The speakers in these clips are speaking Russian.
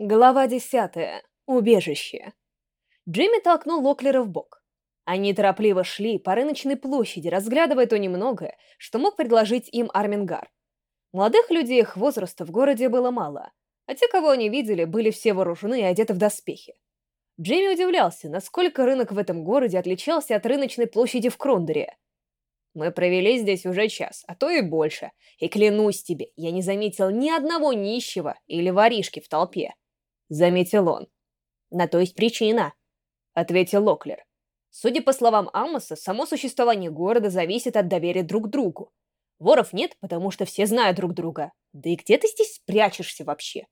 Глава десятая. Убежище. Джимми толкнул Локлера в бок. Они торопливо шли по рыночной площади, разглядывая то немногое, что мог предложить им Армингар. Молодых людей их возраста в городе было мало, а те, кого они видели, были все вооружены и одеты в доспехи. Джимми удивлялся, насколько рынок в этом городе отличался от рыночной площади в Крондере. Мы провели здесь уже час, а то и больше, и клянусь тебе, я не заметил ни одного нищего или воришки в толпе. — заметил он. «На то есть причина», — ответил Локлер. «Судя по словам Амоса, само существование города зависит от доверия друг к другу. Воров нет, потому что все знают друг друга. Да и где ты здесь спрячешься вообще?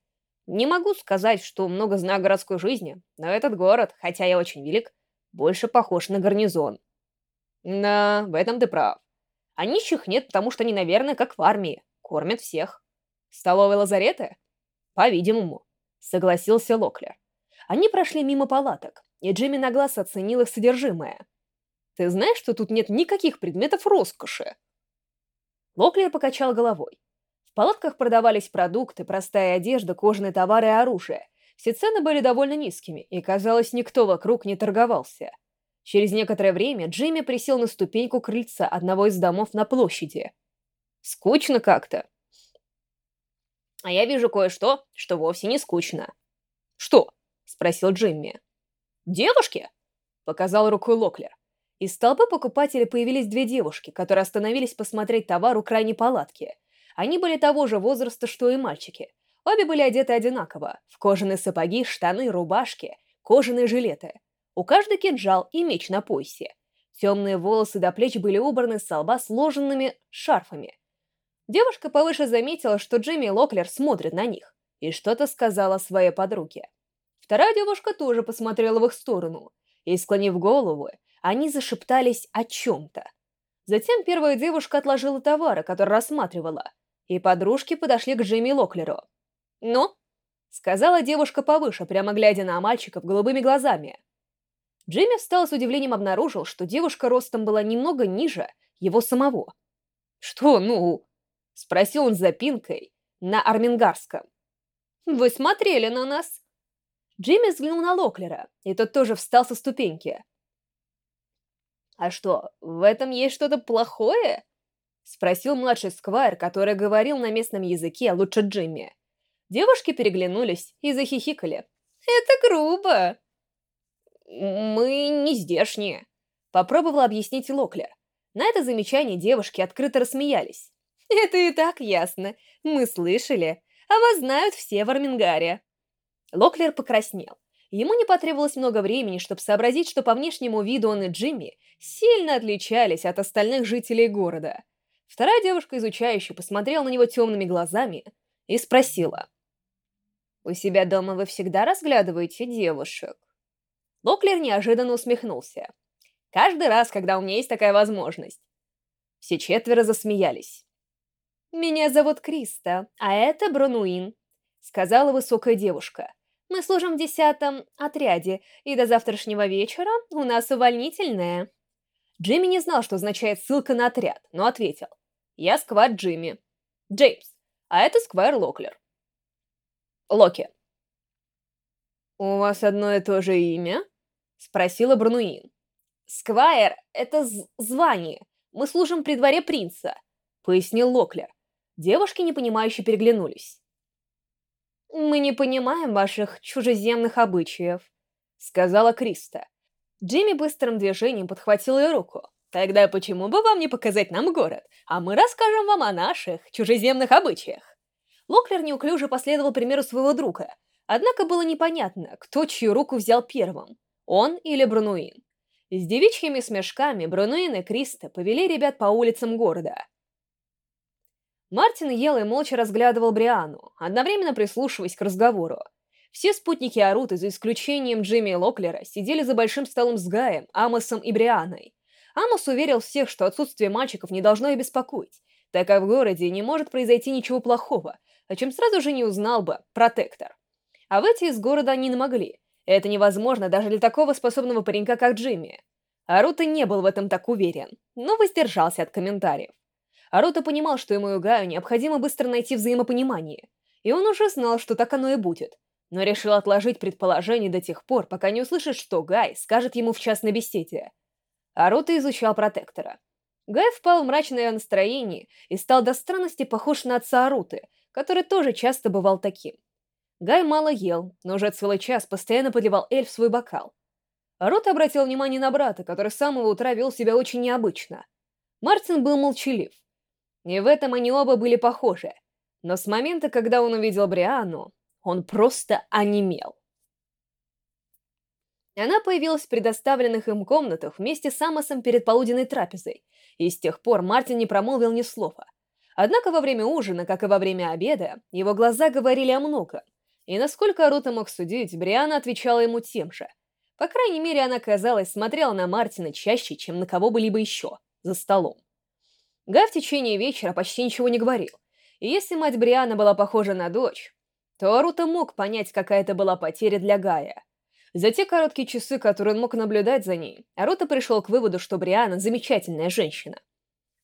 Не могу сказать, что много знаю городской жизни, но этот город, хотя и очень велик, больше похож на гарнизон». «Да, в этом ты прав. А нищих нет, потому что они, наверное, как в армии, кормят всех. Столовые лазареты? По-видимому согласился Локлер. Они прошли мимо палаток, и Джимми на глаз оценил их содержимое. «Ты знаешь, что тут нет никаких предметов роскоши?» Локлер покачал головой. В палатках продавались продукты, простая одежда, кожаные товары и оружие. Все цены были довольно низкими, и, казалось, никто вокруг не торговался. Через некоторое время Джимми присел на ступеньку крыльца одного из домов на площади. «Скучно как-то», а я вижу кое-что, что вовсе не скучно. «Что?» — спросил Джимми. «Девушки?» — показал рукой Локлер. Из толпы покупателей появились две девушки, которые остановились посмотреть товар у крайней палатки. Они были того же возраста, что и мальчики. Обе были одеты одинаково. В кожаные сапоги, штаны, рубашки, кожаные жилеты. У каждой кинжал и меч на поясе. Темные волосы до плеч были убраны с лба сложенными шарфами. Девушка повыше заметила, что Джимми Локлер смотрят на них, и что-то сказала своей подруге. Вторая девушка тоже посмотрела в их сторону, и, склонив голову, они зашептались о чем-то. Затем первая девушка отложила товары, которые рассматривала, и подружки подошли к Джимми Локлеру. «Ну?» — сказала девушка повыше, прямо глядя на мальчиков голубыми глазами. Джимми встал с удивлением обнаружил, что девушка ростом была немного ниже его самого. «Что, ну?» — спросил он запинкой на армингарском. «Вы смотрели на нас?» Джимми взглянул на Локлера, и тот тоже встал со ступеньки. «А что, в этом есть что-то плохое?» — спросил младший сквайр, который говорил на местном языке, лучше Джимми. Девушки переглянулись и захихикали. «Это грубо!» «Мы не здешние», — попробовал объяснить Локлер. На это замечание девушки открыто рассмеялись. Это и так ясно. Мы слышали. А вас знают все в Армингаре. Локлер покраснел. Ему не потребовалось много времени, чтобы сообразить, что по внешнему виду он и Джимми сильно отличались от остальных жителей города. Вторая девушка, изучающая, посмотрела на него темными глазами и спросила. «У себя дома вы всегда разглядываете девушек?» Локлер неожиданно усмехнулся. «Каждый раз, когда у меня есть такая возможность». Все четверо засмеялись. «Меня зовут Криста, а это Бронуин», — сказала высокая девушка. «Мы служим в десятом отряде, и до завтрашнего вечера у нас увольнительное». Джимми не знал, что означает ссылка на отряд, но ответил. «Я сквайр Джимми. Джеймс, а это сквайр Локлер». Локи. «У вас одно и то же имя?» — спросила Брануин. «Сквайр — это звание. Мы служим при дворе принца», — пояснил Локлер. Девушки, непонимающе переглянулись. «Мы не понимаем ваших чужеземных обычаев», — сказала Криста. Джимми быстрым движением подхватил ее руку. «Тогда почему бы вам не показать нам город, а мы расскажем вам о наших чужеземных обычаях?» Локлер неуклюже последовал примеру своего друга, однако было непонятно, кто чью руку взял первым, он или Брунуин. С девичьими смешками Брунуин и Криста повели ребят по улицам города. Мартин ел и молча разглядывал Бриану, одновременно прислушиваясь к разговору. Все спутники Аруты, за исключением Джимми и Локлера, сидели за большим столом с Гаем, Амосом и Брианой. Амос уверил всех, что отсутствие мальчиков не должно их беспокоить, так как в городе не может произойти ничего плохого, о чем сразу же не узнал бы протектор. А выйти из города они не могли. Это невозможно даже для такого способного паренька, как Джимми. Арута не был в этом так уверен, но воздержался от комментариев. Аруто понимал, что ему и Гаю необходимо быстро найти взаимопонимание, и он уже знал, что так оно и будет. но решил отложить предположение до тех пор, пока не услышит, что Гай скажет ему в частной беседе. Арута изучал протектора. Гай впал в мрачное настроение и стал до странности похож на отца Аруты, который тоже часто бывал таким. Гай мало ел, но уже целый час постоянно подливал эльф в свой бокал. Арута обратил внимание на брата, который с самого утра вел себя очень необычно. Мартин был молчалив. И в этом они оба были похожи. Но с момента, когда он увидел Бриану, он просто онемел. Она появилась в предоставленных им комнатах вместе с Амосом перед полуденной трапезой, и с тех пор Мартин не промолвил ни слова. Однако во время ужина, как и во время обеда, его глаза говорили о многом, и насколько Арута мог судить, Бриана отвечала ему тем же. По крайней мере, она, казалось, смотрела на Мартина чаще, чем на кого бы либо еще, за столом. Гай в течение вечера почти ничего не говорил, и если мать Бриана была похожа на дочь, то Арута мог понять, какая это была потеря для Гая. За те короткие часы, которые он мог наблюдать за ней, Арута пришел к выводу, что Бриана замечательная женщина.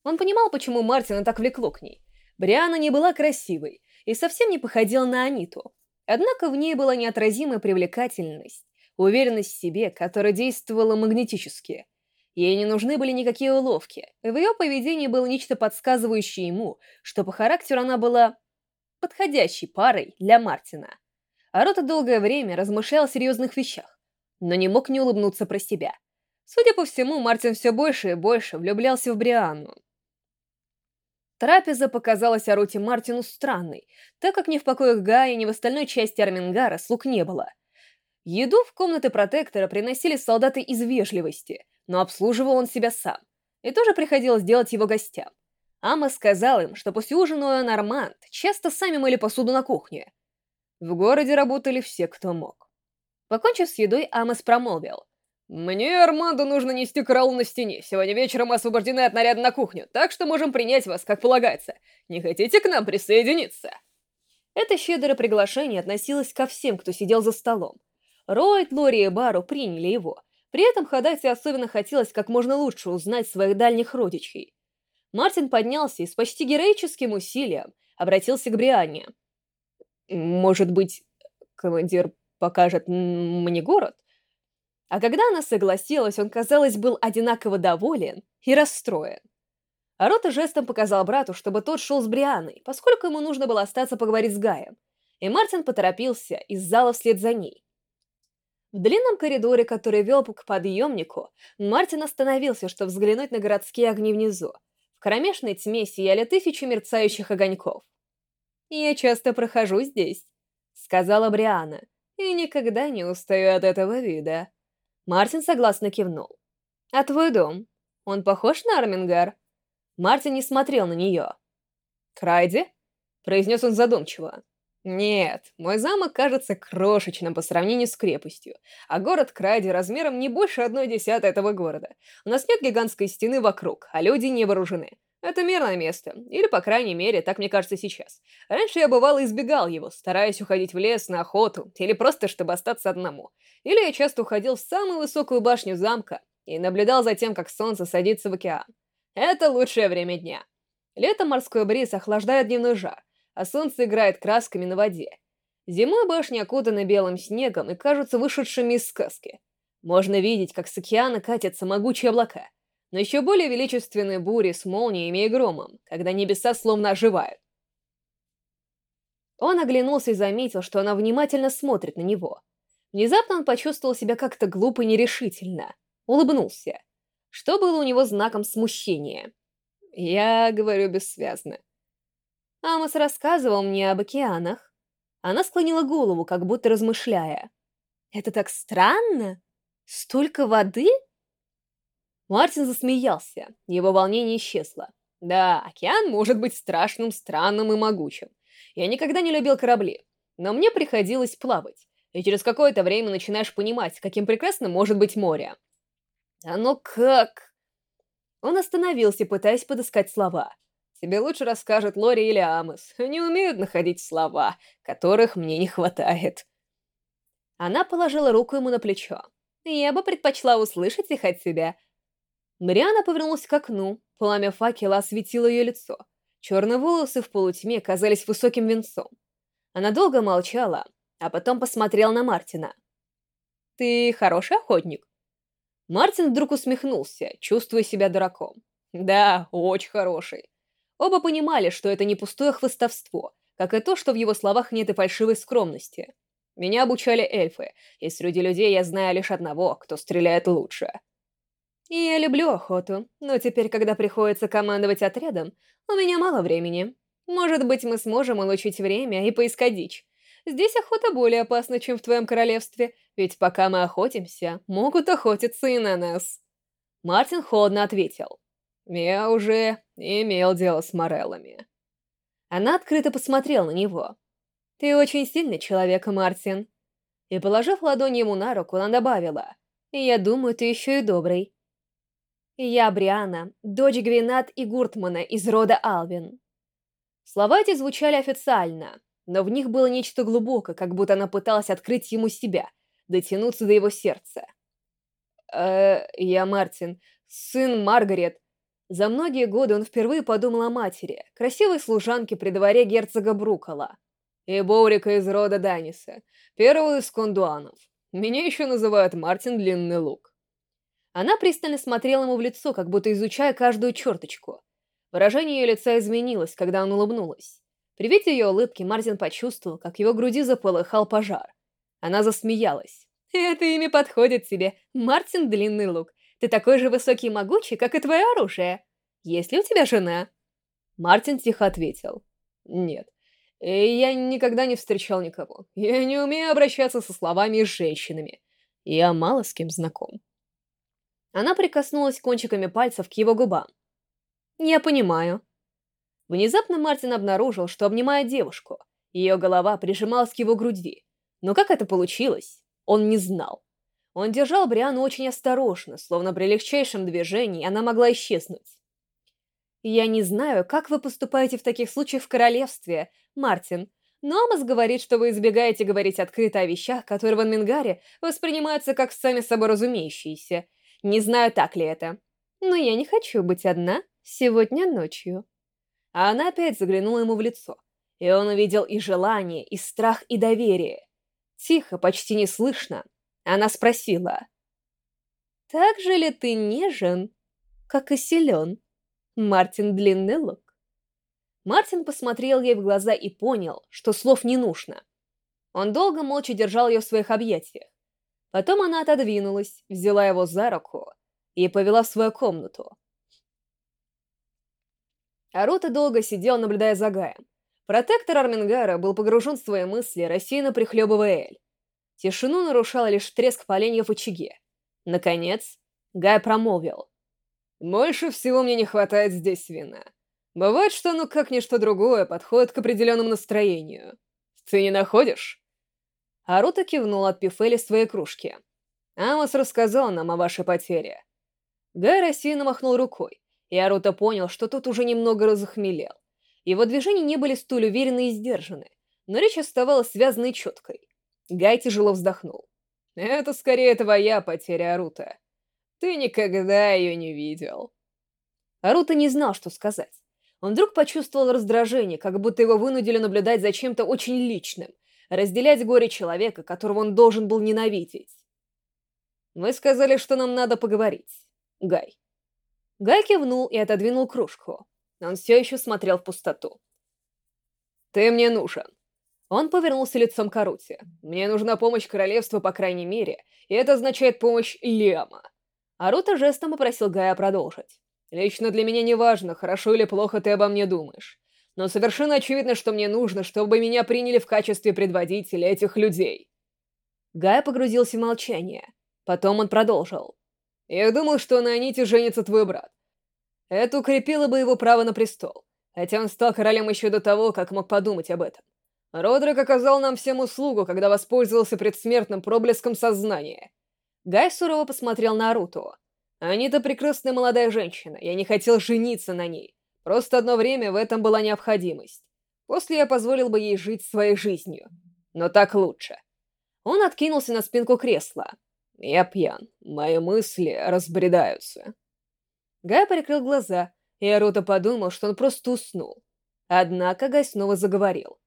Он понимал, почему Мартина так влекло к ней. Бриана не была красивой и совсем не походила на Аниту. Однако в ней была неотразимая привлекательность, уверенность в себе, которая действовала магнетически. Ей не нужны были никакие уловки. В ее поведении было нечто подсказывающее ему, что по характеру она была подходящей парой для Мартина. А Рота долгое время размышлял о серьезных вещах, но не мог не улыбнуться про себя. Судя по всему, Мартин все больше и больше влюблялся в Брианну. Трапеза показалась Аруте Мартину странной, так как ни в покоях Гая, ни в остальной части Армингара слуг не было. Еду в комнаты протектора приносили солдаты из вежливости, но обслуживал он себя сам. И тоже приходилось делать его гостям. Ама сказал им, что после ужина Норманд часто сами мыли посуду на кухне, в городе работали все, кто мог. Покончив с едой, Амос промолвил. «Мне, Армандо, нужно нести караул на стене. Сегодня вечером мы освобождены от наряда на кухню, так что можем принять вас, как полагается. Не хотите к нам присоединиться?» Это щедрое приглашение относилось ко всем, кто сидел за столом. Ройд, Лори и Бару приняли его. При этом Хадате особенно хотелось как можно лучше узнать своих дальних родичей. Мартин поднялся и с почти героическим усилием обратился к Брианне. Может быть, командир покажет мне город? А когда она согласилась, он, казалось, был одинаково доволен и расстроен. А Рота жестом показал брату, чтобы тот шел с Брианой, поскольку ему нужно было остаться поговорить с Гаем, и Мартин поторопился из зала вслед за ней. В длинном коридоре, который вел к подъемнику, Мартин остановился, чтобы взглянуть на городские огни внизу. В кромешной тьме сияли тысячи мерцающих огоньков. «Я часто прохожу здесь», — сказала Бриана, «и никогда не устаю от этого вида». Мартин согласно кивнул. «А твой дом? Он похож на Армингар?» Мартин не смотрел на нее. «Крайди?» — произнес он задумчиво. «Нет, мой замок кажется крошечным по сравнению с крепостью, а город Крайди размером не больше одной десятой этого города. У нас нет гигантской стены вокруг, а люди не вооружены. Это мирное место, или, по крайней мере, так мне кажется сейчас. Раньше я бывало избегал его, стараясь уходить в лес на охоту, или просто чтобы остаться одному. Или я часто уходил в самую высокую башню замка и наблюдал за тем, как солнце садится в океан. Это лучшее время дня. Летом морской бриз охлаждает дневной жар, а солнце играет красками на воде. Зимой башни окутаны белым снегом и кажутся вышедшими из сказки. Можно видеть, как с океана катятся могучие облака — но еще более величественные бури с молниями и громом, когда небеса словно оживают. Он оглянулся и заметил, что она внимательно смотрит на него. Внезапно он почувствовал себя как-то глупо и нерешительно. Улыбнулся. Что было у него знаком смущения? Я говорю бессвязно. Амос рассказывал мне об океанах. Она склонила голову, как будто размышляя. «Это так странно? Столько воды?» Мартин засмеялся, его волнение исчезло. Да, океан может быть страшным, странным и могучим. Я никогда не любил корабли, но мне приходилось плавать, и через какое-то время начинаешь понимать, каким прекрасным может быть море. Оно как... Он остановился, пытаясь подыскать слова. Тебе лучше расскажет Лори или Амос. Они умеют находить слова, которых мне не хватает. Она положила руку ему на плечо. Я бы предпочла услышать их от тебя, Мариана повернулась к окну, пламя факела осветило ее лицо. Черные волосы в полутьме казались высоким венцом. Она долго молчала, а потом посмотрел на Мартина. «Ты хороший охотник?» Мартин вдруг усмехнулся, чувствуя себя дураком. «Да, очень хороший». Оба понимали, что это не пустое хвостовство, как и то, что в его словах нет и фальшивой скромности. Меня обучали эльфы, и среди людей я знаю лишь одного, кто стреляет лучше. И я люблю охоту, но теперь, когда приходится командовать отрядом, у меня мало времени. Может быть, мы сможем улучшить время и поискать дичь. Здесь охота более опасна, чем в твоем королевстве, ведь пока мы охотимся, могут охотиться и на нас. Мартин холодно ответил. Я уже имел дело с Мореллами. Она открыто посмотрела на него. «Ты очень сильный человек, Мартин». И, положив ладонь ему на руку, она добавила. «Я думаю, ты еще и добрый». «Я Бриана, дочь Гвинат и Гуртмана из рода Алвин». Слова эти звучали официально, но в них было нечто глубокое, как будто она пыталась открыть ему себя, дотянуться до его сердца. «Э, я Мартин, сын Маргарет». За многие годы он впервые подумал о матери, красивой служанке при дворе герцога Брукола, и Боурика из рода Даниса, первого из кондуанов. Меня еще называют Мартин Длинный Лук. Она пристально смотрела ему в лицо, как будто изучая каждую черточку. Выражение ее лица изменилось, когда он улыбнулась. При виде ее улыбки Мартин почувствовал, как его груди заполыхал пожар. Она засмеялась. «Это имя подходит тебе, Мартин Длинный Лук. Ты такой же высокий и могучий, как и твое оружие. Есть ли у тебя жена?» Мартин тихо ответил. «Нет. И я никогда не встречал никого. Я не умею обращаться со словами с женщинами. Я мало с кем знаком». Она прикоснулась кончиками пальцев к его губам. «Я понимаю». Внезапно Мартин обнаружил, что обнимает девушку. Ее голова прижималась к его груди. Но как это получилось, он не знал. Он держал Бриану очень осторожно, словно при легчайшем движении она могла исчезнуть. «Я не знаю, как вы поступаете в таких случаях в королевстве, Мартин, но Амос говорит, что вы избегаете говорить открыто о вещах, которые в Анмингаре воспринимаются как сами собой разумеющиеся, не знаю, так ли это. Но я не хочу быть одна сегодня ночью. А она опять заглянула ему в лицо. И он увидел и желание, и страх, и доверие. Тихо, почти неслышно, она спросила. «Так же ли ты нежен, как и силен, Мартин Длинный Лук?» Мартин посмотрел ей в глаза и понял, что слов не нужно. Он долго молча держал ее в своих объятиях. Потом она отодвинулась, взяла его за руку и повела в свою комнату. Арута долго сидел, наблюдая за Гаем. Протектор Армингара был погружен в свои мысли, рассеянно прихлебывая эль. Тишину нарушал лишь треск поленьев в очаге. Наконец, Гай промолвил. «Больше всего мне не хватает здесь вина. Бывает, что оно как ничто другое подходит к определенному настроению. Ты не находишь?» Арута кивнул, отпив Элли своей кружки. «Амос рассказал нам о вашей потере». Гай рассеянно махнул рукой, и Арута понял, что тот уже немного разохмелел. Его движения не были столь уверены и сдержаны, но речь оставалась связанной и четкой. Гай тяжело вздохнул. «Это скорее твоя потеря, Арута. Ты никогда ее не видел». Арута не знал, что сказать. Он вдруг почувствовал раздражение, как будто его вынудили наблюдать за чем-то очень личным, разделять горе человека, которого он должен был ненавидеть. «Вы сказали, что нам надо поговорить, Гай». Гай кивнул и отодвинул кружку. Он все еще смотрел в пустоту. «Ты мне нужен». Он повернулся лицом к Аруте. «Мне нужна помощь королевства, по крайней мере, и это означает помощь Лиама». Арута жестом попросил Гая продолжить. «Лично для меня не важно, хорошо или плохо ты обо мне думаешь но совершенно очевидно, что мне нужно, чтобы меня приняли в качестве предводителя этих людей. Гай погрузился в молчание. Потом он продолжил. Я думал, что на Аните женится твой брат. Это укрепило бы его право на престол, хотя он стал королем еще до того, как мог подумать об этом. Родрик оказал нам всем услугу, когда воспользовался предсмертным проблеском сознания. Гай сурово посмотрел на Аруту. Анита прекрасная молодая женщина, я не хотел жениться на ней. Просто одно время в этом была необходимость. После я позволил бы ей жить своей жизнью. Но так лучше. Он откинулся на спинку кресла. Я пьян. Мои мысли разбредаются. Гай прикрыл глаза, и Арута подумал, что он просто уснул. Однако Гай снова заговорил.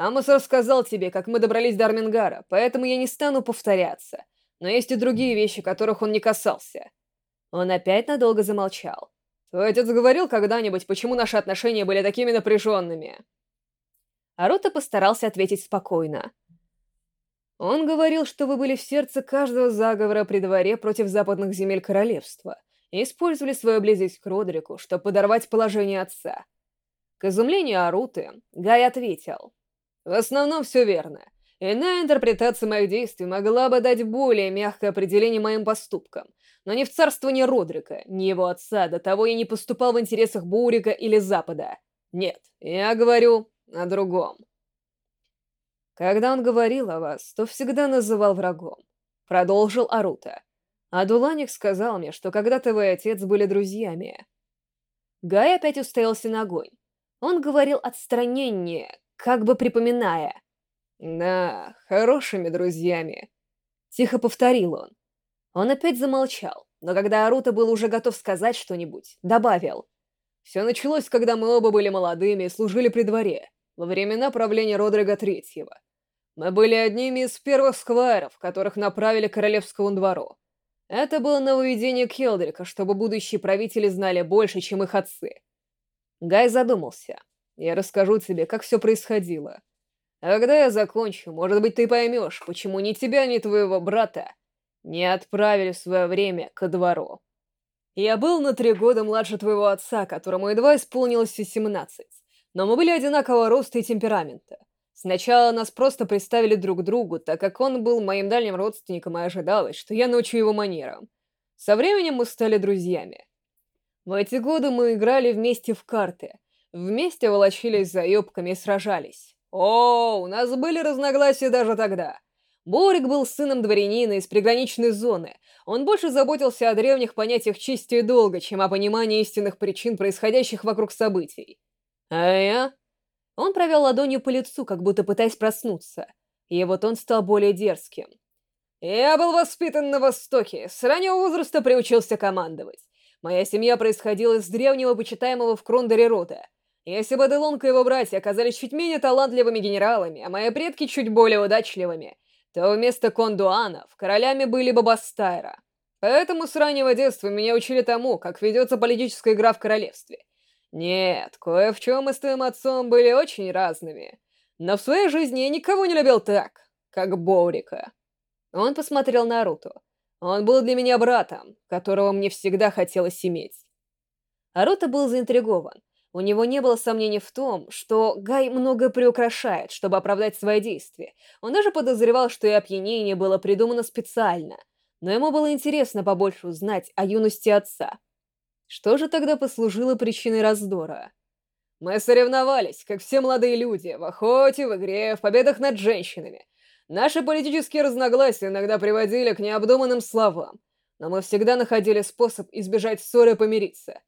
Амос рассказал тебе, как мы добрались до Армингара, поэтому я не стану повторяться. Но есть и другие вещи, которых он не касался. Он опять надолго замолчал. Твой отец говорил когда-нибудь, почему наши отношения были такими напряженными? Арута постарался ответить спокойно. Он говорил, что вы были в сердце каждого заговора при дворе против западных земель королевства и использовали свою близость к Родрику, чтобы подорвать положение отца. К изумлению Аруты, Гай ответил. В основном все верно. Иная интерпретация моих действий могла бы дать более мягкое определение моим поступкам, но не в царствовании Родрика, ни его отца, до того я не поступал в интересах Бурика или Запада. Нет, я говорю о другом. Когда он говорил о вас, то всегда называл врагом. Продолжил Арута. А Дуланик сказал мне, что когда-то вы отец были друзьями. Гай опять устоялся на огонь. Он говорил отстранение, как бы припоминая. «Да, хорошими друзьями», — тихо повторил он. Он опять замолчал, но когда Арута был уже готов сказать что-нибудь, добавил. «Все началось, когда мы оба были молодыми и служили при дворе, во времена правления Родрига Третьего. Мы были одними из первых сквайров, которых направили к королевскому двору. Это было нововведение Келдрика, чтобы будущие правители знали больше, чем их отцы. Гай задумался. Я расскажу тебе, как все происходило. А когда я закончу, может быть, ты поймешь, почему ни тебя, ни твоего брата не отправили в свое время ко двору. Я был на три года младше твоего отца, которому едва исполнилось 17, но мы были одинакового роста и темперамента. Сначала нас просто представили друг другу, так как он был моим дальним родственником и ожидалось, что я научу его манерам. Со временем мы стали друзьями. В эти годы мы играли вместе в карты — Вместе волочились за юбками и сражались. О, у нас были разногласия даже тогда. Борик был сыном дворянина из приграничной зоны. Он больше заботился о древних понятиях чести и долга, чем о понимании истинных причин происходящих вокруг событий. А я? Он провел ладонью по лицу, как будто пытаясь проснуться. И вот он стал более дерзким. Я был воспитан на Востоке, с раннего возраста приучился командовать. Моя семья происходила из древнего почитаемого в Крондере рода. Если бы Делонг и его братья оказались чуть менее талантливыми генералами, а мои предки чуть более удачливыми, то вместо кондуанов королями были бы Бастайра. Поэтому с раннего детства меня учили тому, как ведется политическая игра в королевстве. Нет, кое в чем мы с твоим отцом были очень разными. Но в своей жизни я никого не любил так, как Боурика. Он посмотрел на Руту. Он был для меня братом, которого мне всегда хотелось иметь. Арута был заинтригован. У него не было сомнений в том, что Гай многое приукрашает, чтобы оправдать свои действия. Он даже подозревал, что и опьянение было придумано специально. Но ему было интересно побольше узнать о юности отца. Что же тогда послужило причиной раздора? Мы соревновались, как все молодые люди, в охоте, в игре, в победах над женщинами. Наши политические разногласия иногда приводили к необдуманным словам, но мы всегда находили способ избежать ссоры и помириться.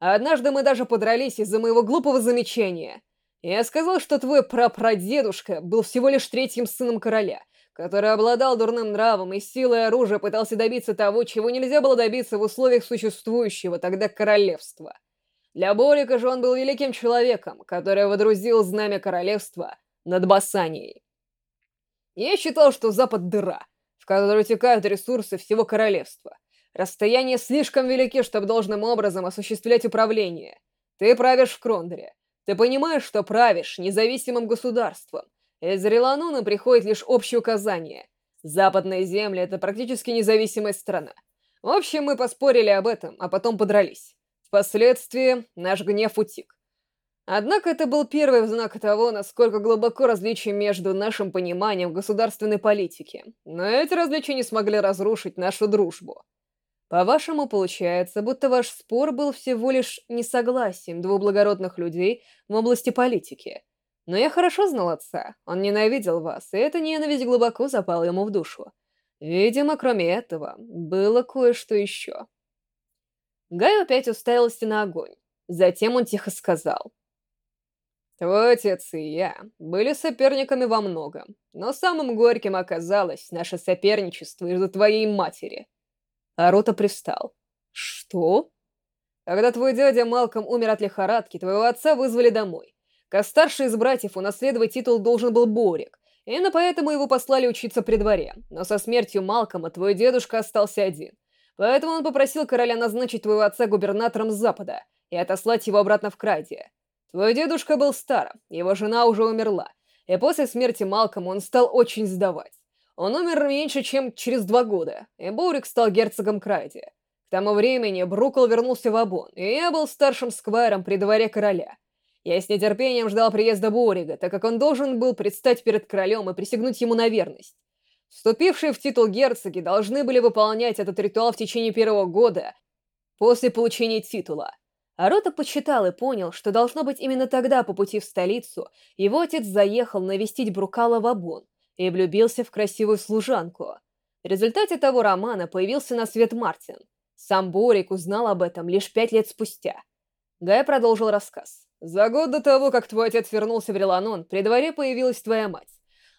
А однажды мы даже подрались из-за моего глупого замечания. Я сказал, что твой прапрадедушка был всего лишь третьим сыном короля, который обладал дурным нравом и силой оружия пытался добиться того, чего нельзя было добиться в условиях существующего тогда королевства. Для Борика же он был великим человеком, который водрузил знамя королевства над Басанией. Я считал, что Запад — дыра, в которую текают ресурсы всего королевства — Расстояния слишком велики, чтобы должным образом осуществлять управление. Ты правишь в Крондере. Ты понимаешь, что правишь независимым государством. Из Релануна приходит лишь общее указание. Западные земли — это практически независимая страна. В общем, мы поспорили об этом, а потом подрались. Впоследствии наш гнев утик. Однако это был первый знак того, насколько глубоко различия между нашим пониманием государственной политики. Но эти различия не смогли разрушить нашу дружбу. По-вашему, получается, будто ваш спор был всего лишь несогласием двух благородных людей в области политики. Но я хорошо знал отца, он ненавидел вас, и эта ненависть глубоко запала ему в душу. Видимо, кроме этого, было кое-что еще. Гай опять уставился на огонь. Затем он тихо сказал. «Твой отец и я были соперниками во многом, но самым горьким оказалось наше соперничество из-за твоей матери». Арута привстал. «Что?» «Когда твой дядя Малком умер от лихорадки, твоего отца вызвали домой. Как старший из братьев унаследовать титул должен был Борик, Именно поэтому его послали учиться при дворе, но со смертью Малкома твой дедушка остался один. Поэтому он попросил короля назначить твоего отца губернатором запада и отослать его обратно в Крайдия. Твой дедушка был стар, его жена уже умерла, и после смерти Малкома он стал очень сдавать. Он умер меньше, чем через два года, и Боурик стал герцогом Крайдия. К тому времени Брукл вернулся в Абон, и я был старшим сквайром при дворе короля. Я с нетерпением ждал приезда Борига, так как он должен был предстать перед королем и присягнуть ему на верность. Вступившие в титул герцоги должны были выполнять этот ритуал в течение первого года после получения титула. Арота почитал и понял, что должно быть именно тогда по пути в столицу его отец заехал навестить Брукала в Абон и влюбился в красивую служанку. В результате того романа появился на свет Мартин. Сам Борик узнал об этом лишь пять лет спустя. Гай продолжил рассказ. За год до того, как твой отец вернулся в Реланон, при дворе появилась твоя мать.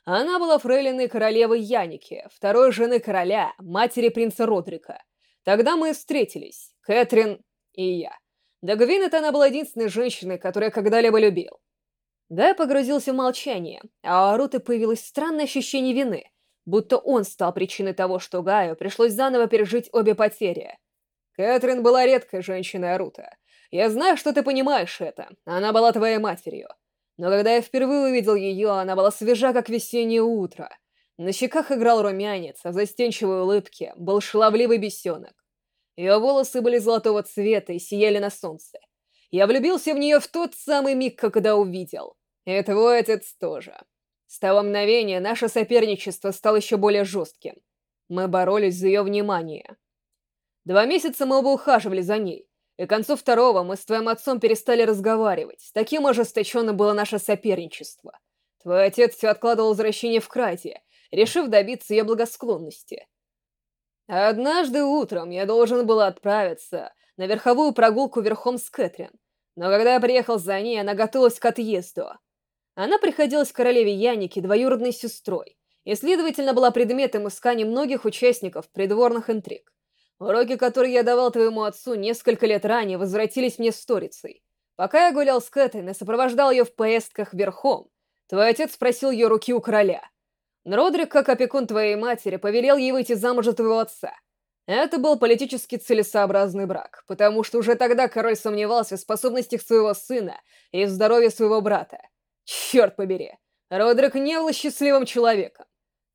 Она была фрейлиной королевы Яники, второй жены короля, матери принца Родрика. Тогда мы встретились, Кэтрин и я. До Гвинет она была единственной женщиной, которую я когда-либо любил. Гай погрузился в молчание, а у Аруты появилось странное ощущение вины, будто он стал причиной того, что Гаю пришлось заново пережить обе потери. Кэтрин была редкой женщиной Арута. Я знаю, что ты понимаешь это. Она была твоей матерью. Но когда я впервые увидел ее, она была свежа, как весеннее утро. На щеках играл румянец, а в застенчивой улыбке был шаловливый бесенок. Ее волосы были золотого цвета и сияли на солнце. Я влюбился в нее в тот самый миг, когда увидел. И твой отец тоже. С того мгновения наше соперничество стало еще более жестким. Мы боролись за ее внимание. Два месяца мы оба ухаживали за ней. И к концу второго мы с твоим отцом перестали разговаривать. Таким ожесточенным было наше соперничество. Твой отец все откладывал возвращение в Крате, решив добиться ее благосклонности. Однажды утром я должен был отправиться на верховую прогулку верхом с Кэтрин, но когда я приехал за ней, она готовилась к отъезду. Она приходилась королеве Янике двоюродной сестрой и, следовательно, была предметом искания многих участников придворных интриг. Уроки, которые я давал твоему отцу несколько лет ранее, возвратились мне сторицей. Пока я гулял с Кэтрин и сопровождал ее в поездках верхом, твой отец спросил ее руки у короля. Родрик, как опекун твоей матери, повелел ей выйти замуж за твоего отца. Это был политически целесообразный брак, потому что уже тогда король сомневался в способностях своего сына и в здоровье своего брата. Черт побери, Родрик не был счастливым человеком.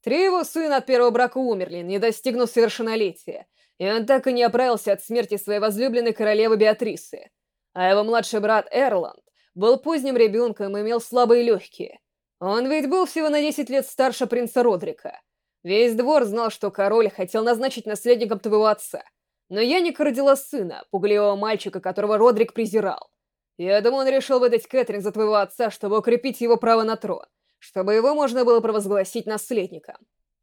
Три его сына от первого брака умерли, не достигнув совершеннолетия, и он так и не оправился от смерти своей возлюбленной королевы Беатрисы. А его младший брат Эрланд был поздним ребенком и имел слабые легкие. Он ведь был всего на 10 лет старше принца Родрика. Весь двор знал, что король хотел назначить наследником твоего отца. Но Яника родила сына, пугливого мальчика, которого Родрик презирал. Я думаю, он решил выдать Кэтрин за твоего отца, чтобы укрепить его право на трон, чтобы его можно было провозгласить наследником.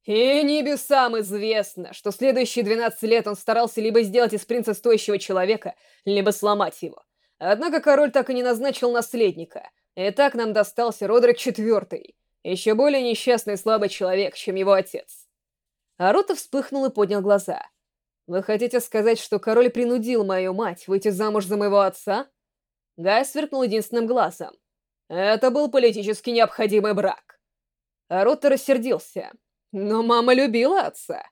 И небесам известно, что следующие 12 лет он старался либо сделать из принца стоящего человека, либо сломать его. Однако король так и не назначил наследника, и так нам достался Родрик IV, еще более несчастный и слабый человек, чем его отец. Арута вспыхнул и поднял глаза. «Вы хотите сказать, что король принудил мою мать выйти замуж за моего отца?» Гай сверкнул единственным глазом. «Это был политически необходимый брак». Арута рассердился. Но мама любила отца.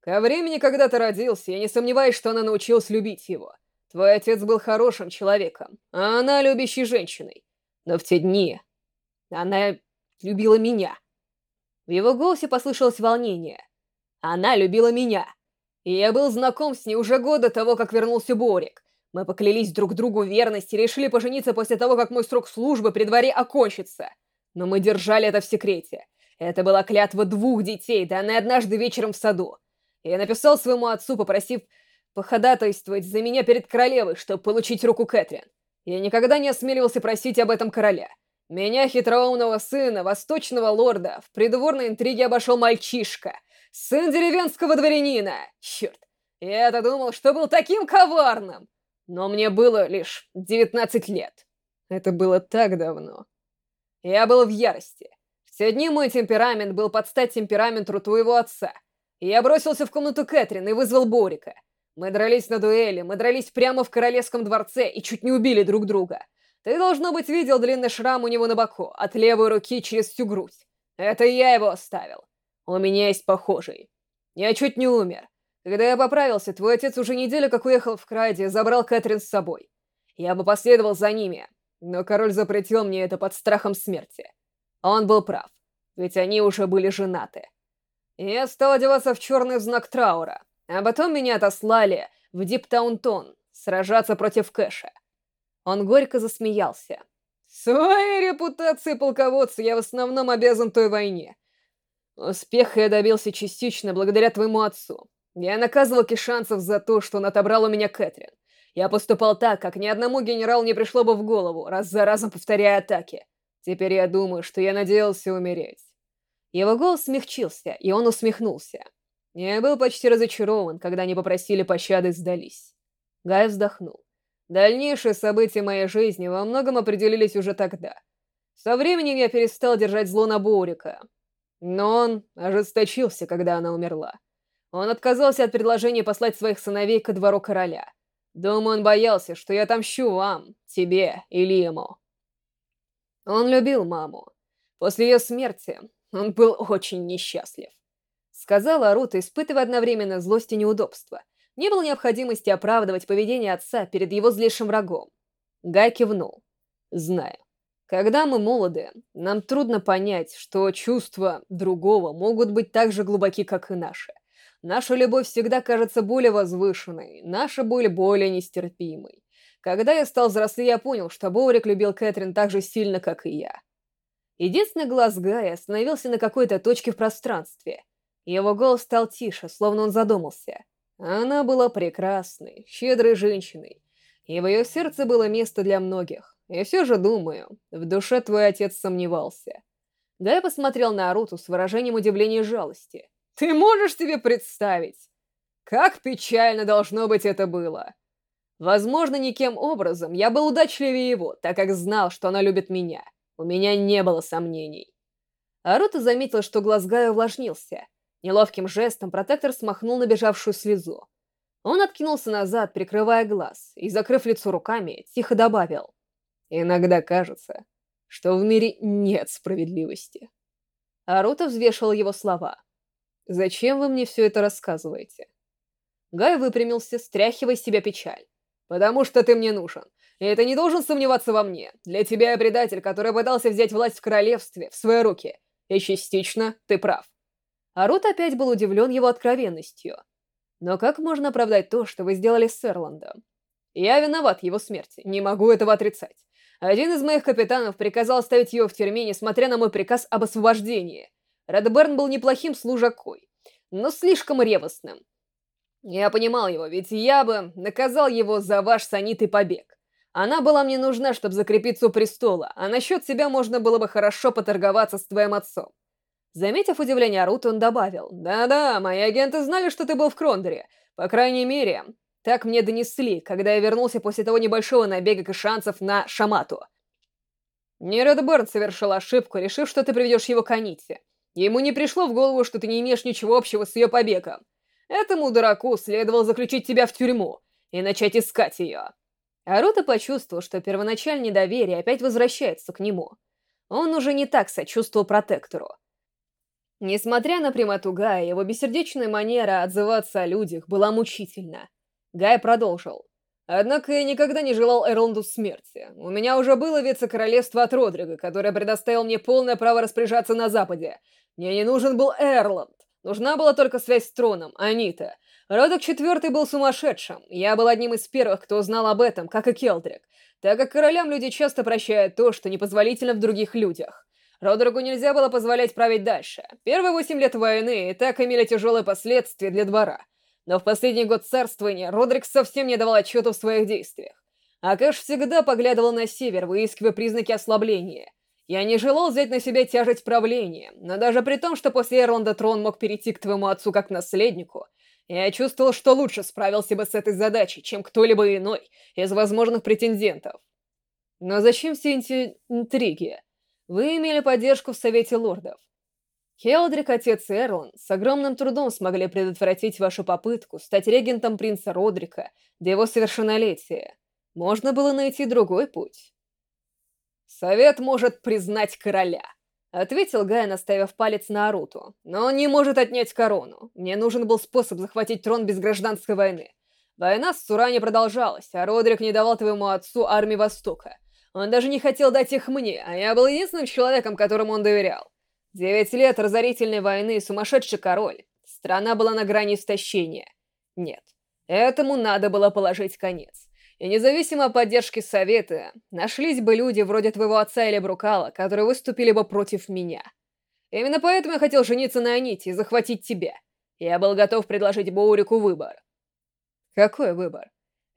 Ко времени, когда ты родился, я не сомневаюсь, что она научилась любить его. Твой отец был хорошим человеком, а она любящей женщиной. Но в те дни она любила меня. В его голосе послышалось волнение. Она любила меня. И я был знаком с ней уже года того, как вернулся Борик. Мы поклялись друг другу верности и решили пожениться после того, как мой срок службы при дворе окончится. Но мы держали это в секрете. Это была клятва двух детей, данная однажды вечером в саду. Я написал своему отцу, попросив походатайствовать за меня перед королевой, чтобы получить руку Кэтрин. Я никогда не осмеливался просить об этом короля. Меня, хитроумного сына, восточного лорда, в придворной интриге обошел мальчишка, сын деревенского дворянина. Черт, я-то думал, что был таким коварным. Но мне было лишь 19 лет. Это было так давно. Я был в ярости. В дни мой темперамент был под стать темпераменту твоего отца. Я бросился в комнату Кэтрин и вызвал Борика. Мы дрались на дуэли, мы дрались прямо в королевском дворце и чуть не убили друг друга. Ты, должно быть, видел длинный шрам у него на боку, от левой руки через всю грудь. Это я его оставил. У меня есть похожий. Я чуть не умер. Когда я поправился, твой отец уже неделю как уехал в Крайде и забрал Кэтрин с собой. Я бы последовал за ними, но король запретил мне это под страхом смерти. Он был прав, ведь они уже были женаты. Я стал одеваться в черный знак траура, а потом меня отослали в Диптаунтон сражаться против Кэша. Он горько засмеялся. Своей репутацией полководца я в основном обязан той войне. Успеха я добился частично благодаря твоему отцу. Я наказывал кишанцев за то, что он отобрал у меня Кэтрин. Я поступал так, как ни одному генералу не пришло бы в голову, раз за разом повторяя атаки. Теперь я думаю, что я надеялся умереть. Его голос смягчился, и он усмехнулся. Я был почти разочарован, когда они попросили пощады и сдались. Гай вздохнул. Дальнейшие события моей жизни во многом определились уже тогда. Со временем я перестал держать зло на Борика. Но он ожесточился, когда она умерла. Он отказался от предложения послать своих сыновей ко двору короля. Думаю, он боялся, что я отомщу вам, тебе или ему. Он любил маму. После ее смерти он был очень несчастлив. Сказала Рута, испытывая одновременно злость и неудобство. Не было необходимости оправдывать поведение отца перед его злейшим врагом. Гай кивнул. Знаю. Когда мы молоды, нам трудно понять, что чувства другого могут быть так же глубоки, как и наши. Наша любовь всегда кажется более возвышенной, наша боль более нестерпимой. Когда я стал взрослее, я понял, что Боурик любил Кэтрин так же сильно, как и я. Единственный глаз Гая остановился на какой-то точке в пространстве. Его голос стал тише, словно он задумался. Она была прекрасной, щедрой женщиной, и в ее сердце было место для многих. И все же, думаю, в душе твой отец сомневался. Гай посмотрел на Аруту с выражением удивления и жалости. Ты можешь себе представить, как печально должно быть это было? Возможно, никем образом я был удачливее его, так как знал, что она любит меня. У меня не было сомнений. Арута заметила, что глаз Гая увлажнился. Неловким жестом протектор смахнул набежавшую слезу. Он откинулся назад, прикрывая глаз, и, закрыв лицо руками, тихо добавил. «Иногда кажется, что в мире нет справедливости». Арута взвешивал его слова. Зачем вы мне все это рассказываете?» Гай выпрямился, стряхивая с себя печаль. «Потому что ты мне нужен. И ты не должен сомневаться во мне. Для тебя я предатель, который пытался взять власть в королевстве в свои руки. И частично ты прав». Арут опять был удивлен его откровенностью. «Но как можно оправдать то, что вы сделали с Эрландом?» «Я виноват в его смерти, не могу этого отрицать. Один из моих капитанов приказал оставить его в тюрьме, несмотря на мой приказ об освобождении. Редберн был неплохим служакой, но слишком ревностным. Я понимал его, ведь я бы наказал его за ваш санитый побег. Она была мне нужна, чтобы закрепиться у престола, а насчет себя можно было бы хорошо поторговаться с твоим отцом. Заметив удивление Арут, он добавил, «Да-да, мои агенты знали, что ты был в Крондере. По крайней мере, так мне донесли, когда я вернулся после того небольшого набега кашанцев на Шамату. Не Редберн совершил ошибку, решив, что ты приведешь его к Аните. Ему не пришло в голову, что ты не имеешь ничего общего с ее побегом. Этому дураку следовало заключить тебя в тюрьму и начать искать ее. Арута почувствовал, что первоначальное недоверие опять возвращается к нему. Он уже не так сочувствовал протектору. Несмотря на прямоту Гая, его бессердечная манера отзываться о людях была мучительна. Гай продолжил. Однако я никогда не желал Эрланду смерти. У меня уже было вице-королевство от Родрига, которое предоставил мне полное право распоряжаться на Западе. Мне не нужен был Эрланд. Нужна была только связь с троном, Анита. Родок Четвертый был сумасшедшим. Я был одним из первых, кто узнал об этом, как и Келдрик. Так как королям люди часто прощают то, что непозволительно в других людях. Родрику нельзя было позволять править дальше. Первые восемь лет войны и так имели тяжелые последствия для двора. Но в последний год царствования Родрик совсем не давал отчету в своих действиях. А Кэш всегда поглядывал на север, выискивая признаки ослабления. Я не желал взять на себя тяжесть правления, но даже при том, что после Эрланда трон мог перейти к твоему отцу как наследнику, я чувствовал, что лучше справился бы с этой задачей, чем кто-либо иной из возможных претендентов. Но зачем все эти интриги? Вы имели поддержку в Совете Лордов. Хелдрик, отец Эрлан с огромным трудом смогли предотвратить вашу попытку стать регентом принца Родрика до его совершеннолетия. Можно было найти другой путь. Совет может признать короля. Ответил Гай, наставив палец на Аруту. Но он не может отнять корону. Мне нужен был способ захватить трон без гражданской войны. Война с Сурани продолжалась, а Родрик не давал твоему отцу армии Востока. Он даже не хотел дать их мне, а я был единственным человеком, которому он доверял. Девять лет разорительной войны и сумасшедший король. Страна была на грани истощения. Нет, этому надо было положить конец. И независимо от поддержки Совета, нашлись бы люди вроде твоего отца или Брукала, которые выступили бы против меня. Именно поэтому я хотел жениться на Аните и захватить тебя. Я был готов предложить Боурику выбор. Какой выбор?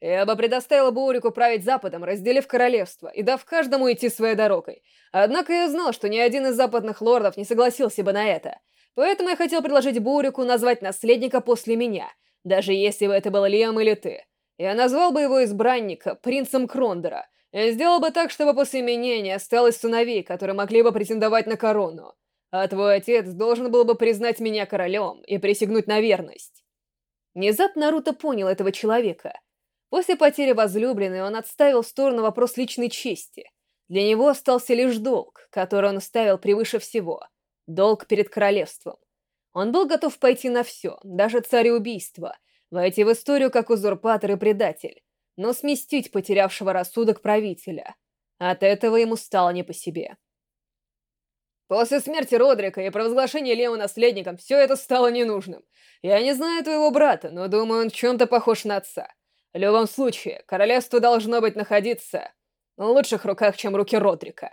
Я бы предоставил Боурику править Западом, разделив королевство и дав каждому идти своей дорогой. Однако я знал, что ни один из западных лордов не согласился бы на это. Поэтому я хотел предложить Боурику назвать наследника после меня, даже если бы это был Лиам или ты. Я назвал бы его избранника принцем Крондера и сделал бы так, чтобы после меня не осталось сыновей, которые могли бы претендовать на корону. А твой отец должен был бы признать меня королем и присягнуть на верность. Внезапно Наруто понял этого человека. После потери возлюбленной он отставил в сторону вопрос личной чести. Для него остался лишь долг, который он ставил превыше всего. Долг перед королевством. Он был готов пойти на все, даже цареубийство, войти в историю как узурпатор и предатель, но сместить потерявшего рассудок правителя. От этого ему стало не по себе. После смерти Родрика и провозглашения Лео наследником все это стало ненужным. Я не знаю твоего брата, но думаю, он в чем-то похож на отца. В любом случае, королевство должно быть находиться в лучших руках, чем руки Родрика.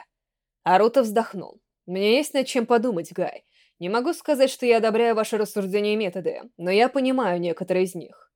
Аруто вздохнул. Мне есть над чем подумать, Гай. Не могу сказать, что я одобряю ваши рассуждения и методы, но я понимаю некоторые из них.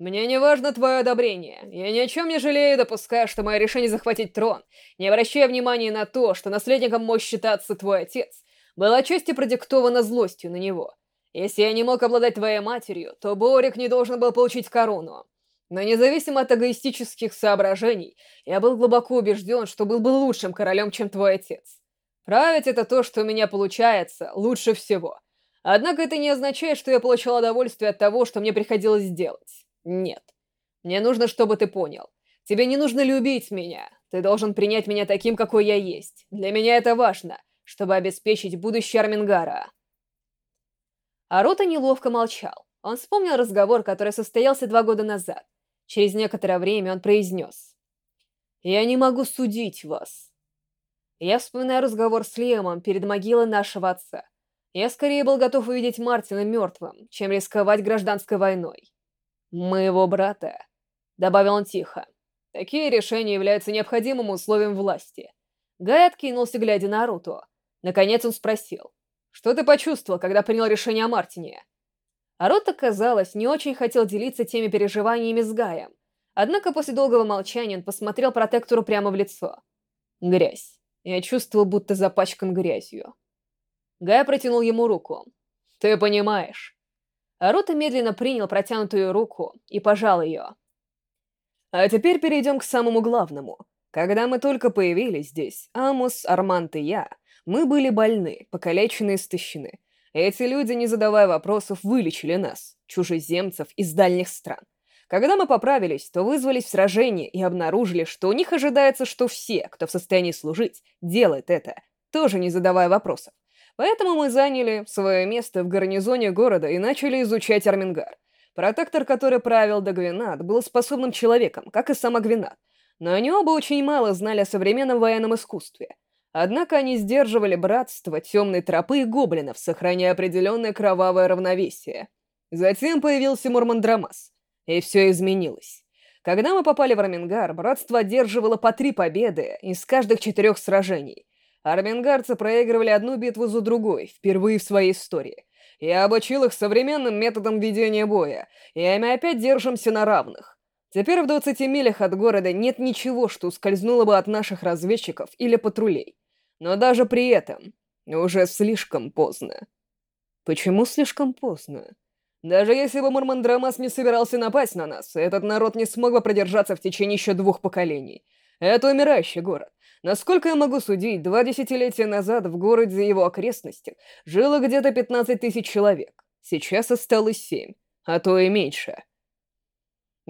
Мне не важно твое одобрение. Я ни о чем не жалею, допуская, что мое решение захватить трон, не обращая внимания на то, что наследником мог считаться твой отец, было отчасти продиктовано злостью на него. Если я не мог обладать твоей матерью, то Борик не должен был получить корону. Но независимо от эгоистических соображений, я был глубоко убежден, что был бы лучшим королем, чем твой отец. Править — это то, что у меня получается, лучше всего. Однако это не означает, что я получал удовольствие от того, что мне приходилось делать. Нет. Мне нужно, чтобы ты понял. Тебе не нужно любить меня. Ты должен принять меня таким, какой я есть. Для меня это важно, чтобы обеспечить будущее Армингара. Арута неловко молчал. Он вспомнил разговор, который состоялся два года назад. Через некоторое время он произнес. «Я не могу судить вас. Я вспоминаю разговор с Лемом перед могилой нашего отца. Я скорее был готов увидеть Мартина мертвым, чем рисковать гражданской войной. «Моего брата», — добавил он тихо. «Такие решения являются необходимым условием власти». Гай откинулся, глядя на Аруту. Наконец он спросил. «Что ты почувствовал, когда принял решение о Мартине?» Аруто, казалось, не очень хотел делиться теми переживаниями с Гаем. Однако после долгого молчания он посмотрел протектору прямо в лицо. Грязь. Я чувствовал, будто запачкан грязью. Гай протянул ему руку. «Ты понимаешь». Арута медленно принял протянутую руку и пожал ее. А теперь перейдем к самому главному. Когда мы только появились здесь, Амус, Армант и я, мы были больны, покалечены и истощены. Эти люди, не задавая вопросов, вылечили нас, чужеземцев из дальних стран. Когда мы поправились, то вызвались в сражение и обнаружили, что у них ожидается, что все, кто в состоянии служить, делает это, тоже не задавая вопросов. Поэтому мы заняли свое место в гарнизоне города и начали изучать Армингар. Протектор, который правил Дагвинат, был способным человеком, как и сам Агвинат, но они оба очень мало знали о современном военном искусстве. Однако они сдерживали братство темной тропы и гоблинов, сохраняя определенное кровавое равновесие. Затем появился Мурмандрамас — и все изменилось. Когда мы попали в Армингар, братство одерживало по три победы из каждых четырех сражений. Армингарцы проигрывали одну битву за другой, впервые в своей истории. Я обучил их современным методам ведения боя, и мы опять держимся на равных. Теперь в 20 милях от города нет ничего, что ускользнуло бы от наших разведчиков или патрулей. Но даже при этом уже слишком поздно. Почему слишком поздно? Даже если бы Мурмандрамас не собирался напасть на нас, этот народ не смог бы продержаться в течение еще двух поколений. Это умирающий город. Насколько я могу судить, два десятилетия назад в городе и его окрестностях жило где-то 15 тысяч человек. Сейчас осталось семь, а то и меньше.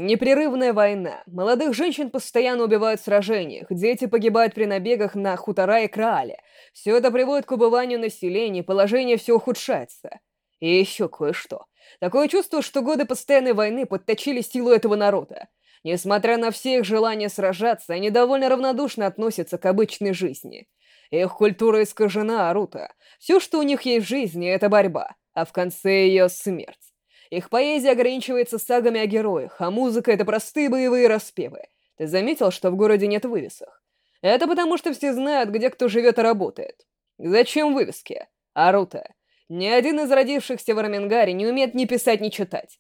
Непрерывная война. Молодых женщин постоянно убивают в сражениях, дети погибают при набегах на хутора и краали. Все это приводит к убыванию населения, положение все ухудшается. И еще кое-что. Такое чувство, что годы постоянной войны подточили силу этого народа. Несмотря на все их желания сражаться, они довольно равнодушно относятся к обычной жизни. Их культура искажена, Арута. Все, что у них есть в жизни, это борьба, а в конце ее смерть. Их поэзия ограничивается сагами о героях, а музыка — это простые боевые распевы. Ты заметил, что в городе нет вывесок? Это потому, что все знают, где кто живет и работает. Зачем вывески? Арута. Ни один из родившихся в Армингаре не умеет ни писать, ни читать.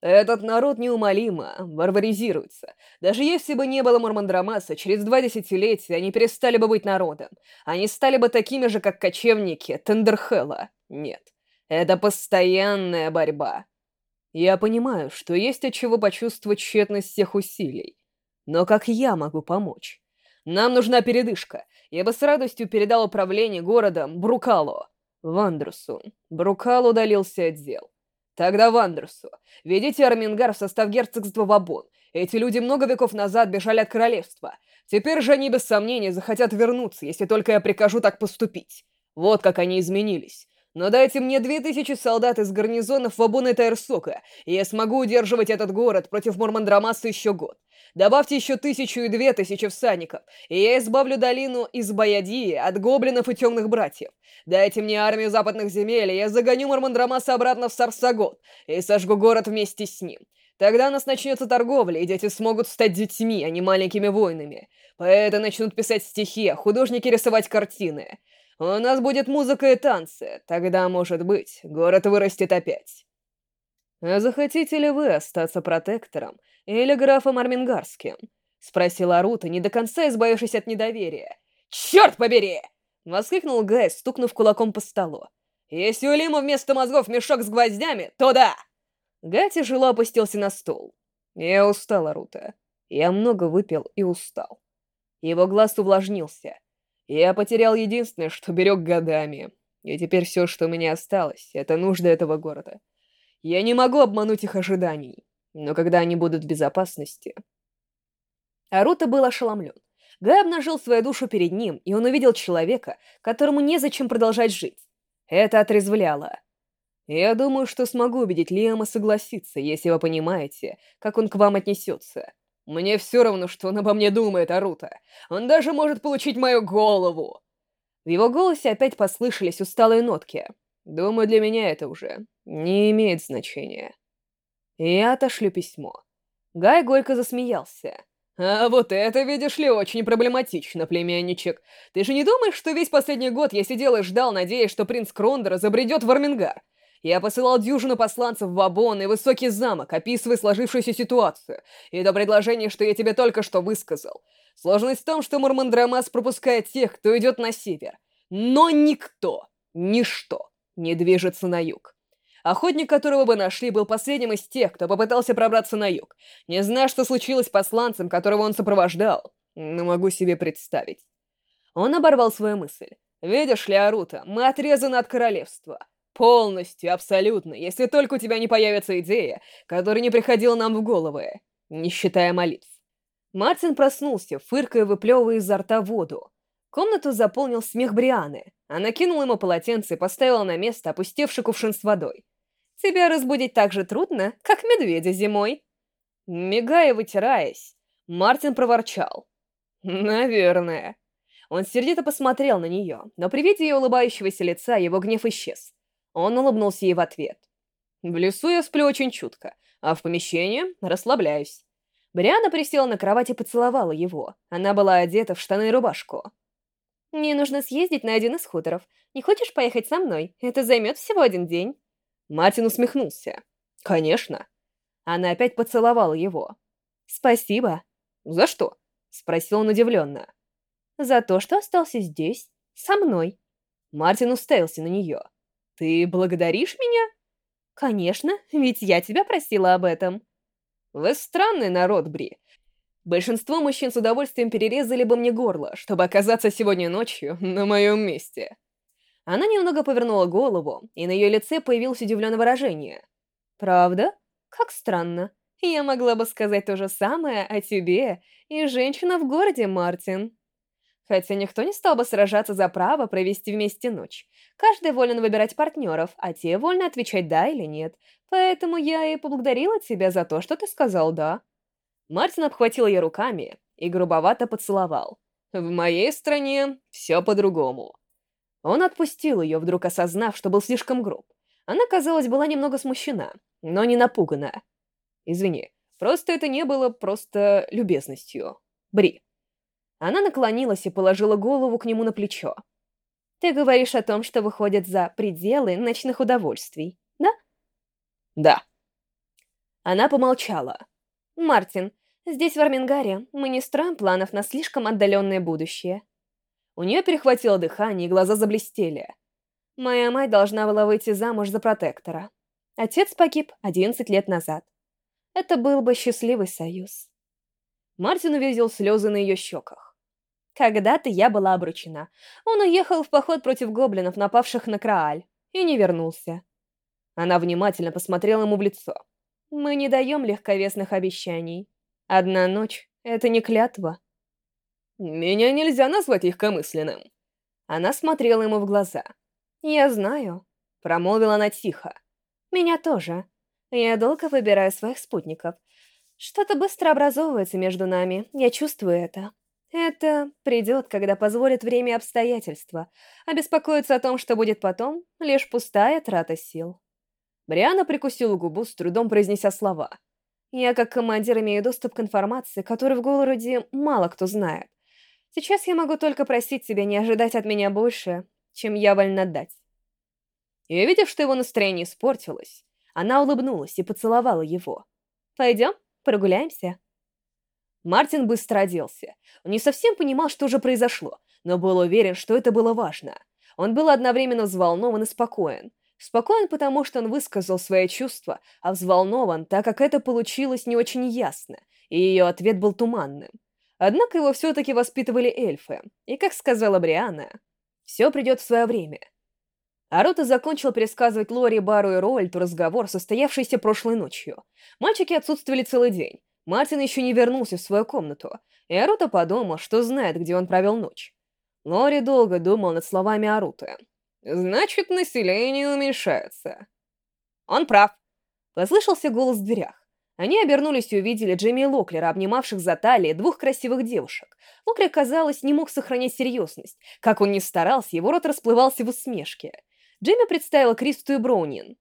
Этот народ неумолимо варваризируется. Даже если бы не было Мурмандрамаса, через два десятилетия они перестали бы быть народом. Они стали бы такими же, как кочевники Тендерхелла. Нет. Это постоянная борьба. Я понимаю, что есть от чего почувствовать тщетность всех усилий. Но как я могу помочь? Нам нужна передышка. Я бы с радостью передал управление городом Брукало. Вандрусу. Брукал удалился от дел. Тогда Вандрусу. Ведите Армингар в состав герцогства Вабон. Эти люди много веков назад бежали от королевства. Теперь же они без сомнения захотят вернуться, если только я прикажу так поступить. Вот как они изменились. Но дайте мне две тысячи солдат из гарнизонов Вабуна и Тайрсока, и я смогу удерживать этот город против Мурмандрамаса еще год. Добавьте еще тысячу и две тысячи всадников, и я избавлю долину из Баядии от гоблинов и темных братьев. Дайте мне армию западных земель, и я загоню Мурмандрамаса обратно в Сарсагот и сожгу город вместе с ним. Тогда у нас начнется торговля, и дети смогут стать детьми, а не маленькими воинами. Поэты начнут писать стихи, а художники рисовать картины. У нас будет музыка и танцы. Тогда, может быть, город вырастет опять. А захотите ли вы остаться протектором или графом Армингарским? Спросила Рута, не до конца избавившись от недоверия. «Черт побери!» — воскликнул Гай, стукнув кулаком по столу. «Если у Лима вместо мозгов мешок с гвоздями, то да!» Гай тяжело опустился на стол. «Я устал, Рута. Я много выпил и устал». Его глаз увлажнился. Я потерял единственное, что берег годами. И теперь все, что у меня осталось, это нужды этого города. Я не могу обмануть их ожиданий. Но когда они будут в безопасности... Арута был ошеломлен. Гай обнажил свою душу перед ним, и он увидел человека, которому незачем продолжать жить. Это отрезвляло. Я думаю, что смогу убедить Лиама согласиться, если вы понимаете, как он к вам отнесется. Мне все равно, что он обо мне думает, Арута. Он даже может получить мою голову. В его голосе опять послышались усталые нотки. Думаю, для меня это уже не имеет значения. Я отошлю письмо. Гай горько засмеялся. «А вот это, видишь ли, очень проблематично, племянничек. Ты же не думаешь, что весь последний год я сидел и ждал, надеясь, что принц Крондера забредет в Армингар? Я посылал дюжину посланцев в Абон и Высокий замок, описывая сложившуюся ситуацию, и то предложение, что я тебе только что высказал. Сложность в том, что Мурмандрамас пропускает тех, кто идет на север. Но никто, ничто не движется на юг. Охотник, которого бы нашли, был последним из тех, кто попытался пробраться на юг. Не знаю, что случилось с посланцем, которого он сопровождал, но могу себе представить. Он оборвал свою мысль. «Видишь ли, Арута, мы отрезаны от королевства. Полностью, абсолютно, если только у тебя не появится идея, которая не приходила нам в головы, не считая молитв. Мартин проснулся, фыркая выплевывая изо рта воду. Комнату заполнил смех Брианы. Она кинула ему полотенце и поставила на место опустевший кувшин с водой. «Тебя разбудить так же трудно, как медведя зимой». Мигая, вытираясь, Мартин проворчал. «Наверное». Он сердито посмотрел на нее, но при виде ее улыбающегося лица его гнев исчез. Он улыбнулся ей в ответ. В лесу я сплю очень чутко, а в помещении расслабляюсь. Бриана присела на кровать и поцеловала его. Она была одета в штаны и рубашку. «Мне нужно съездить на один из хуторов. Не хочешь поехать со мной? Это займет всего один день». Мартин усмехнулся. «Конечно». Она опять поцеловала его. «Спасибо». «За что?» — спросил он удивленно. «За то, что остался здесь, со мной». Мартин уставился на нее. «Ты благодаришь меня?» «Конечно, ведь я тебя просила об этом». «Вы странный народ, Бри. Большинство мужчин с удовольствием перерезали бы мне горло, чтобы оказаться сегодня ночью на моем месте». Она немного повернула голову, и на ее лице появилось удивленное выражение. «Правда? Как странно. Я могла бы сказать то же самое о тебе и женщина в городе, Мартин. Хотя никто не стал бы сражаться за право провести вместе ночь. Каждый волен выбирать партнеров, а те вольны отвечать «да» или «нет». Поэтому я и поблагодарила тебя за то, что ты сказал «да». Мартин обхватил ее руками и грубовато поцеловал. «В моей стране все по-другому». Он отпустил ее, вдруг осознав, что был слишком груб. Она, казалось, была немного смущена, но не напугана. «Извини, просто это не было просто любезностью. Бри». Она наклонилась и положила голову к нему на плечо. «Ты говоришь о том, что выходит за пределы ночных удовольствий, да?» «Да». Она помолчала. «Мартин, здесь, в Армингаре, мы не строим планов на слишком отдаленное будущее. У нее перехватило дыхание, и глаза заблестели. Моя мать должна была выйти замуж за протектора. Отец погиб 11 лет назад. Это был бы счастливый союз. Мартин увидел слезы на ее щеках. Когда-то я была обручена. Он уехал в поход против гоблинов, напавших на Крааль, и не вернулся. Она внимательно посмотрела ему в лицо. Мы не даем легковесных обещаний. Одна ночь — это не клятва. «Меня нельзя назвать легкомысленным». Она смотрела ему в глаза. «Я знаю», — промолвила она тихо. «Меня тоже. Я долго выбираю своих спутников. Что-то быстро образовывается между нами, я чувствую это. Это придет, когда позволит время и обстоятельства, а беспокоиться о том, что будет потом, лишь пустая трата сил». Бриана прикусила губу, с трудом произнеся слова. «Я, как командир, имею доступ к информации, которую в городе мало кто знает. Сейчас я могу только просить тебя не ожидать от меня больше, чем я вольна дать. И увидев, что его настроение испортилось, она улыбнулась и поцеловала его. «Пойдем, прогуляемся?» Мартин быстро оделся. Он не совсем понимал, что же произошло, но был уверен, что это было важно. Он был одновременно взволнован и спокоен. Спокоен, потому что он высказал свои чувства, а взволнован, так как это получилось не очень ясно, и ее ответ был туманным. Однако его все-таки воспитывали эльфы, и, как сказала Бриана, все придет в свое время. Арута закончил пересказывать Лори, Бару и Роальту разговор, состоявшийся прошлой ночью. Мальчики отсутствовали целый день. Мартин еще не вернулся в свою комнату, и Арута подумал, что знает, где он провел ночь. Лори долго думал над словами Аруты. «Значит, население уменьшается». «Он прав», — послышался голос в дверях. Они обернулись и увидели Джейми и Локлера, обнимавших за талии двух красивых девушек. Локлер, казалось, не мог сохранять серьезность. Как он ни старался, его рот расплывался в усмешке. Джейми представила Кристу и Броунин.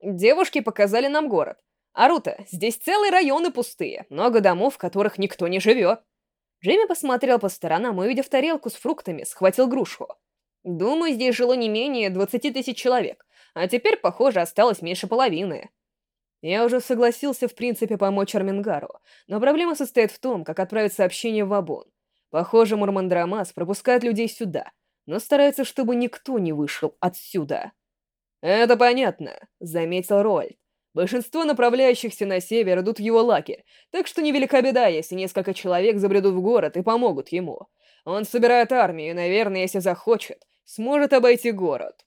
«Девушки показали нам город. Арута, здесь целые районы пустые, много домов, в которых никто не живет». Джейми посмотрел по сторонам увидев тарелку с фруктами, схватил грушу. «Думаю, здесь жило не менее 20 тысяч человек, а теперь, похоже, осталось меньше половины». Я уже согласился, в принципе, помочь Армингару, но проблема состоит в том, как отправить сообщение в Вабон. Похоже, Мурмандрамас пропускает людей сюда, но старается, чтобы никто не вышел отсюда. «Это понятно», — заметил Роальд. «Большинство направляющихся на север идут в его лагерь, так что невелика беда, если несколько человек забредут в город и помогут ему. Он собирает армию и, наверное, если захочет, сможет обойти город».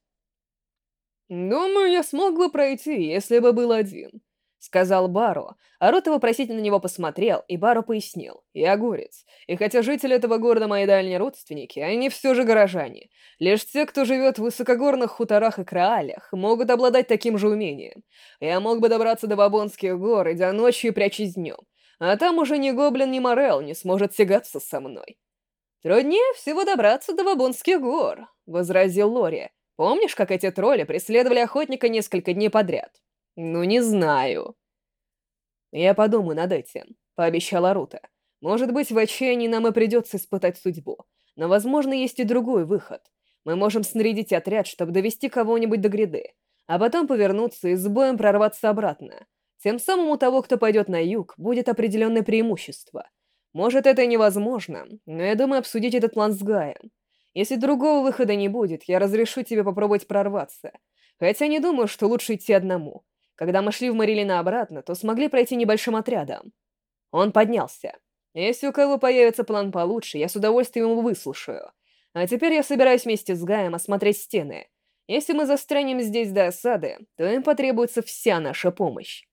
«Думаю, я смог бы пройти, если бы был один», — сказал Баро. А Рота вопросительно на него посмотрел, и Баро пояснил. «Я горец, и хотя жители этого города мои дальние родственники, они все же горожане. Лишь те, кто живет в высокогорных хуторах и краалях, могут обладать таким же умением. Я мог бы добраться до Бабонских гор, идя ночью и прячась днем. А там уже ни Гоблин, ни Морел не сможет тягаться со мной». «Труднее всего добраться до Бабонских гор», — возразил Лори. Помнишь, как эти тролли преследовали охотника несколько дней подряд? Ну, не знаю. Я подумаю над этим, пообещала Рута. Может быть, в отчаянии нам и придется испытать судьбу. Но, возможно, есть и другой выход. Мы можем снарядить отряд, чтобы довести кого-нибудь до гряды, а потом повернуться и с боем прорваться обратно. Тем самым у того, кто пойдет на юг, будет определенное преимущество. Может, это и невозможно, но я думаю обсудить этот план с Гаем. Если другого выхода не будет, я разрешу тебе попробовать прорваться. Хотя не думаю, что лучше идти одному. Когда мы шли в Марилина обратно, то смогли пройти небольшим отрядом. Он поднялся. Если у кого появится план получше, я с удовольствием его выслушаю. А теперь я собираюсь вместе с Гаем осмотреть стены. Если мы застрянем здесь до осады, то им потребуется вся наша помощь.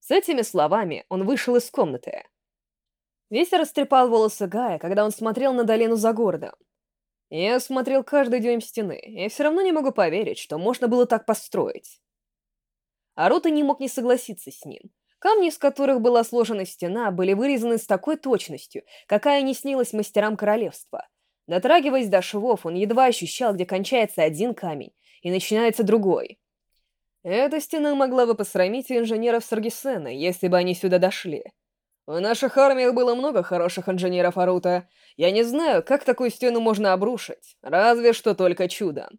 С этими словами он вышел из комнаты. Ветер растрепал волосы Гая, когда он смотрел на долину за городом. Я смотрел каждый дюйм стены, и все равно не могу поверить, что можно было так построить. Арута не мог не согласиться с ним. Камни, из которых была сложена стена, были вырезаны с такой точностью, какая не снилась мастерам королевства. Дотрагиваясь до швов, он едва ощущал, где кончается один камень и начинается другой. Эта стена могла бы посрамить инженеров Саргисена, если бы они сюда дошли. В наших армиях было много хороших инженеров Арута. Я не знаю, как такую стену можно обрушить, разве что только чудом.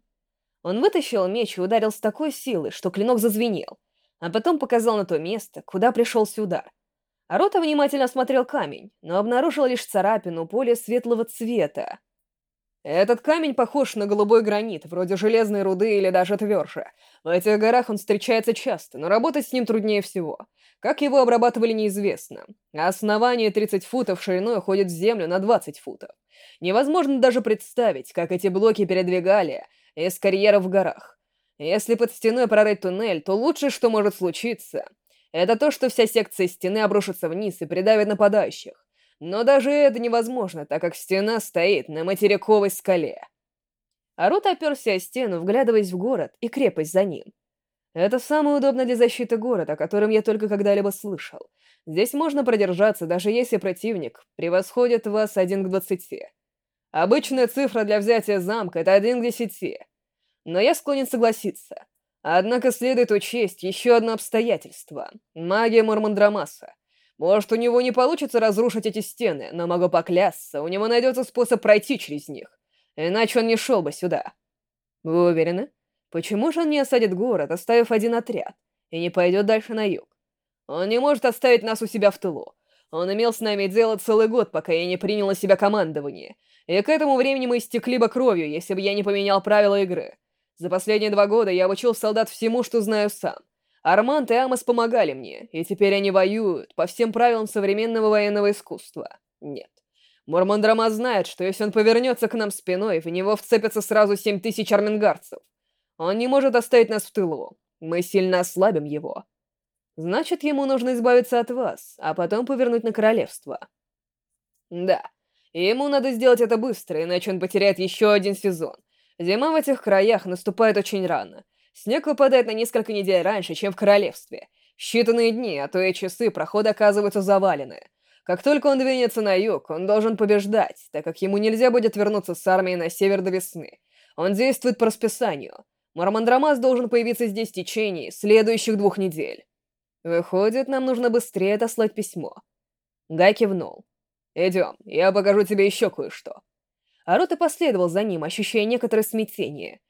Он вытащил меч и ударил с такой силой, что клинок зазвенел, а потом показал на то место, куда пришелся удар. Арута внимательно осмотрел камень, но обнаружил лишь царапину поля светлого цвета. Этот камень похож на голубой гранит, вроде железной руды или даже тверже. В этих горах он встречается часто, но работать с ним труднее всего. Как его обрабатывали, неизвестно. А основание 30 футов шириной уходит в землю на 20 футов. Невозможно даже представить, как эти блоки передвигали из карьеров в горах. Если под стеной прорыть туннель, то лучшее, что может случиться, это то, что вся секция стены обрушится вниз и придавит нападающих. Но даже это невозможно, так как стена стоит на материковой скале. Арут оперся о стену, вглядываясь в город и крепость за ним. Это самое удобное для защиты города, о котором я только когда-либо слышал. Здесь можно продержаться, даже если противник превосходит вас один к двадцати. Обычная цифра для взятия замка — это один к десяти. Но я склонен согласиться. Однако следует учесть еще одно обстоятельство — магия Мормандрамаса. Может, у него не получится разрушить эти стены, но могу поклясться, у него найдется способ пройти через них. Иначе он не шел бы сюда. Вы уверены? Почему же он не осадит город, оставив один отряд, и не пойдет дальше на юг? Он не может оставить нас у себя в тылу. Он имел с нами дело целый год, пока я не принял на себя командование. И к этому времени мы истекли бы кровью, если бы я не поменял правила игры. За последние два года я обучил солдат всему, что знаю сам. Арманд и Амос помогали мне, и теперь они воюют по всем правилам современного военного искусства. Нет. Мормондрама знает, что если он повернется к нам спиной, в него вцепятся сразу семь тысяч армингарцев. Он не может оставить нас в тылу. Мы сильно ослабим его. Значит, ему нужно избавиться от вас, а потом повернуть на королевство. Да, ему надо сделать это быстро, иначе он потеряет еще один сезон. Зима в этих краях наступает очень рано, Снег выпадает на несколько недель раньше, чем в королевстве. Считанные дни, а то и часы прохода оказываются завалены. Как только он двинется на юг, он должен побеждать, так как ему нельзя будет вернуться с армией на север до весны. Он действует по расписанию. Мармандрамас должен появиться здесь в течение следующих двух недель. Выходит, нам нужно быстрее отослать письмо. Гай кивнул. «Идем, я покажу тебе еще кое-что». Арута последовал за ним, ощущая некоторое смятение.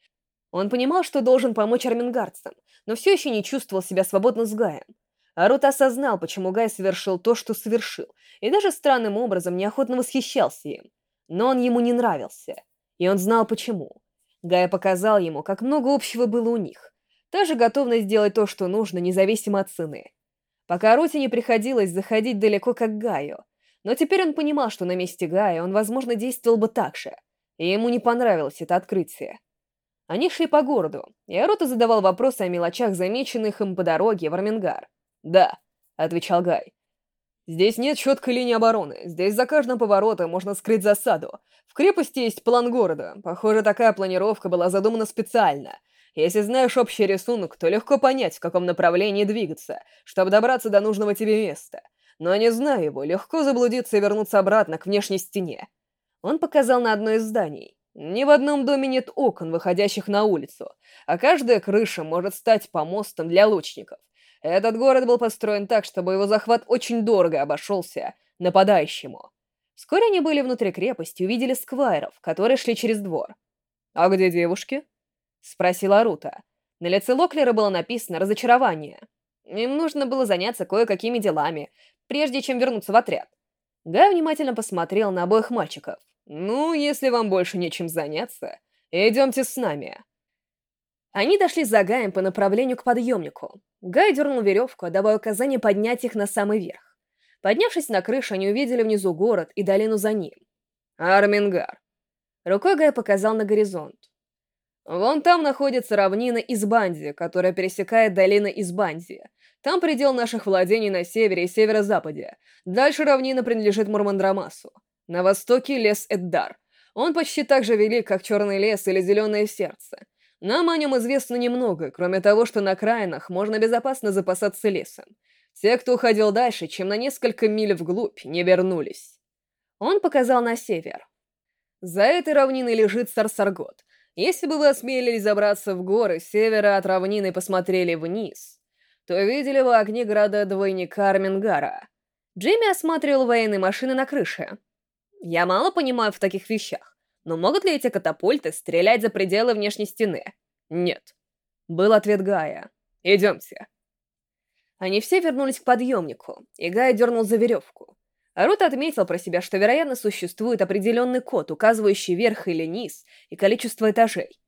Он понимал, что должен помочь армингарцам, но все еще не чувствовал себя свободно с Гаем. Арут осознал, почему Гай совершил то, что совершил, и даже странным образом неохотно восхищался им. Но он ему не нравился, и он знал почему. Гай показал ему, как много общего было у них. Та же готовность сделать то, что нужно, независимо от цены. Пока Аруте не приходилось заходить далеко, как Гаю. Но теперь он понимал, что на месте Гая он, возможно, действовал бы так же. И ему не понравилось это открытие. Они шли по городу, и Арота задавал вопросы о мелочах, замеченных им по дороге в Армингар. «Да», — отвечал Гай. «Здесь нет четкой линии обороны. Здесь за каждым поворотом можно скрыть засаду. В крепости есть план города. Похоже, такая планировка была задумана специально. Если знаешь общий рисунок, то легко понять, в каком направлении двигаться, чтобы добраться до нужного тебе места. Но не зная его, легко заблудиться и вернуться обратно к внешней стене». Он показал на одно из зданий. Ни в одном доме нет окон, выходящих на улицу, а каждая крыша может стать помостом для лучников. Этот город был построен так, чтобы его захват очень дорого обошелся нападающему. Вскоре они были внутри крепости и увидели сквайров, которые шли через двор. «А где девушки?» — спросила Рута. На лице Локлера было написано «разочарование». Им нужно было заняться кое-какими делами, прежде чем вернуться в отряд. Гай внимательно посмотрел на обоих мальчиков. «Ну, если вам больше нечем заняться, идемте с нами». Они дошли за Гаем по направлению к подъемнику. Гай дернул веревку, отдавая указание поднять их на самый верх. Поднявшись на крышу, они увидели внизу город и долину за ним. Армингар. Рукой Гай показал на горизонт. Вон там находится равнина Избандия, которая пересекает долина Избандия. Там предел наших владений на севере и северо-западе. Дальше равнина принадлежит Мурмандрамасу. На востоке лес Эддар. Он почти так же велик, как Черный лес или Зеленое сердце. Нам о нем известно немного, кроме того, что на окраинах можно безопасно запасаться лесом. Те, кто уходил дальше, чем на несколько миль вглубь, не вернулись. Он показал на север. За этой равниной лежит Сарсаргот. Если бы вы осмелились забраться в горы севера от равнины и посмотрели вниз, то видели вы огни града-двойника Армингара. Джимми осматривал военные машины на крыше. Я мало понимаю в таких вещах, но могут ли эти катапульты стрелять за пределы внешней стены? Нет. Был ответ Гая. Идемте. Они все вернулись к подъемнику, и Гай дернул за веревку. Рут отметил про себя, что, вероятно, существует определенный код, указывающий верх или низ, и количество этажей.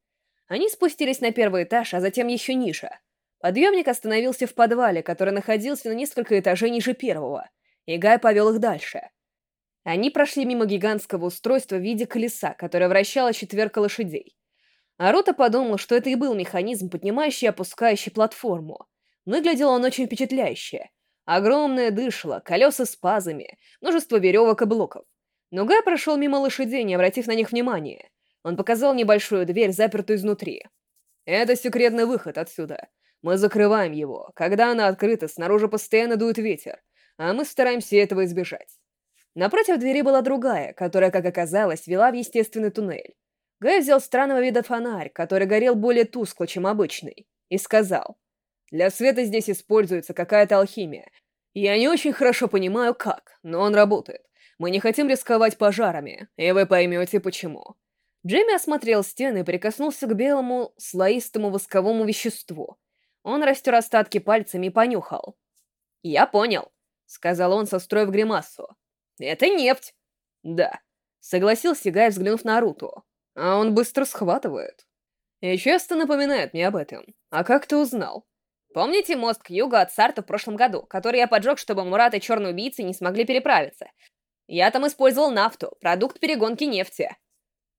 Они спустились на первый этаж, а затем еще ниже. Подъемник остановился в подвале, который находился на несколько этажей ниже первого, и Гай повел их дальше. Они прошли мимо гигантского устройства в виде колеса, которое вращало четверка лошадей. Арута подумал, что это и был механизм, поднимающий и опускающий платформу. Выглядел он очень впечатляюще. Огромное дышло, колеса с пазами, множество веревок и блоков. Но Гай прошел мимо лошадей, не обратив на них внимания. Он показал небольшую дверь, запертую изнутри. «Это секретный выход отсюда. Мы закрываем его. Когда она открыта, снаружи постоянно дует ветер, а мы стараемся этого избежать. Напротив двери была другая, которая, как оказалось, вела в естественный туннель. Гай взял странного вида фонарь, который горел более тускло, чем обычный, и сказал, «Для света здесь используется какая-то алхимия. Я не очень хорошо понимаю, как, но он работает. Мы не хотим рисковать пожарами, и вы поймете, почему». Джейми осмотрел стены и прикоснулся к белому, слоистому восковому веществу. Он растер остатки пальцами и понюхал. «Я понял», — сказал он, состроив гримасу. «Это нефть!» «Да», — согласился Гай, взглянув на Руту. «А он быстро схватывает». «И часто напоминает мне об этом. А как ты узнал?» «Помните мост к югу от Сарта в прошлом году, который я поджег, чтобы Мурат и Черный Убийцы не смогли переправиться? Я там использовал нафту, продукт перегонки нефти».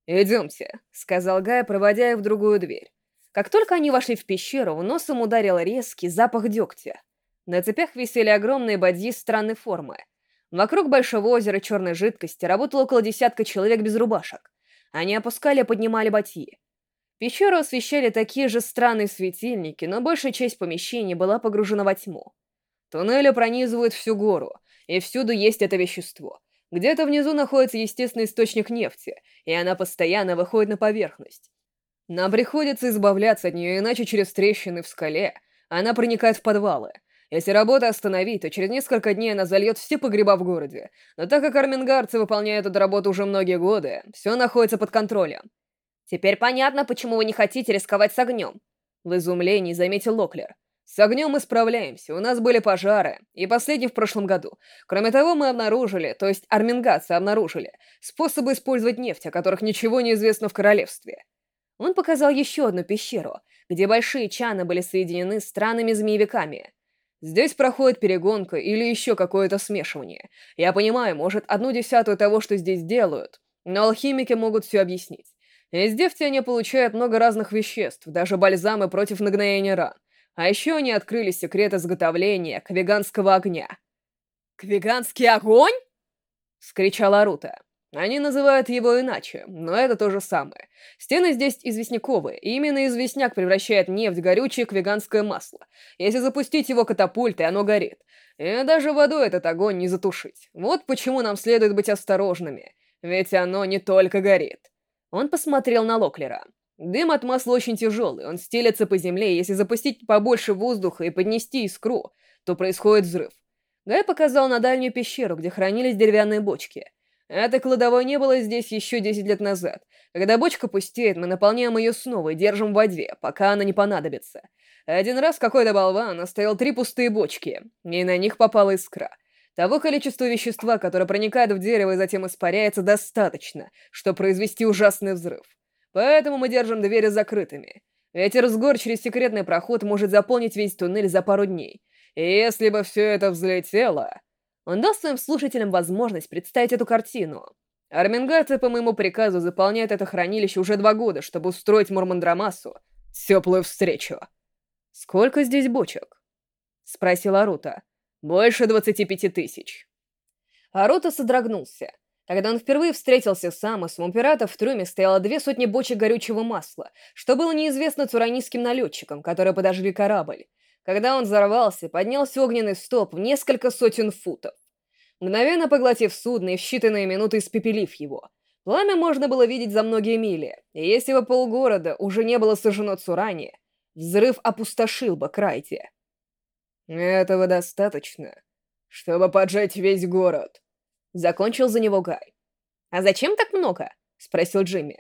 «Идемте», — сказал Гай, проводя их в другую дверь. Как только они вошли в пещеру, в носом ударил резкий запах дегтя. На цепях висели огромные бадьи странной формы — Вокруг большого озера черной жидкости работало около десятка человек без рубашек. Они опускали и поднимали батьи. Пещеру освещали такие же странные светильники, но большая часть помещения была погружена во тьму. Туннели пронизывают всю гору, и всюду есть это вещество. Где-то внизу находится естественный источник нефти, и она постоянно выходит на поверхность. Нам приходится избавляться от нее, иначе через трещины в скале она проникает в подвалы — если работу остановить, то через несколько дней она зальет все погреба в городе. Но так как армингарцы выполняют эту работу уже многие годы, все находится под контролем. Теперь понятно, почему вы не хотите рисковать с огнем. В изумлении заметил Локлер. С огнем мы справляемся, у нас были пожары, и последний в прошлом году. Кроме того, мы обнаружили, то есть армингатцы обнаружили, способы использовать нефть, о которых ничего не известно в королевстве. Он показал еще одну пещеру, где большие чаны были соединены странными змеевиками. Здесь проходит перегонка или еще какое-то смешивание. Я понимаю, может, одну десятую того, что здесь делают, но алхимики могут все объяснить. Из дефти они получают много разных веществ, даже бальзамы против нагноения ран. А еще они открыли секрет изготовления квеганского огня. «Квеганский огонь?» — скричала Рута. Они называют его иначе, но это то же самое. Стены здесь известняковые, и именно известняк превращает нефть горючее квеганское масло. Если запустить его катапультой, оно горит. И даже водой этот огонь не затушить. Вот почему нам следует быть осторожными. Ведь оно не только горит. Он посмотрел на Локлера. Дым от масла очень тяжелый, он стелется по земле, и если запустить побольше воздуха и поднести искру, то происходит взрыв. Гай показал на дальнюю пещеру, где хранились деревянные бочки — Этой кладовой не было здесь еще 10 лет назад. Когда бочка пустеет, мы наполняем ее снова и держим в воде, пока она не понадобится. Один раз какой-то болван оставил три пустые бочки, и на них попала искра. Того количества вещества, которое проникает в дерево и затем испаряется, достаточно, чтобы произвести ужасный взрыв. Поэтому мы держим двери закрытыми. Ветер с гор через секретный проход может заполнить весь туннель за пару дней. И если бы все это взлетело... Он дал своим слушателям возможность представить эту картину. Армингаты по моему приказу заполняют это хранилище уже два года, чтобы устроить Мурмандрамасу теплую встречу. Сколько здесь бочек? — спросил Арута. «Больше двадцати пяти тысяч». Арута содрогнулся. Когда он впервые встретился с Амосом, у пиратов в трюме стояло две сотни бочек горючего масла, что было неизвестно цуранийским налетчикам, которые подожгли корабль. Когда он взорвался, поднялся огненный стоп в несколько сотен футов. Мгновенно поглотив судно и в считанные минуты испепелив его. Пламя можно было видеть за многие мили, и если бы полгорода уже не было сожжено Цурани, взрыв опустошил бы Крайте. «Этого достаточно, чтобы поджечь весь город», Закончил за него Гай. «А зачем так много?» — спросил Джимми.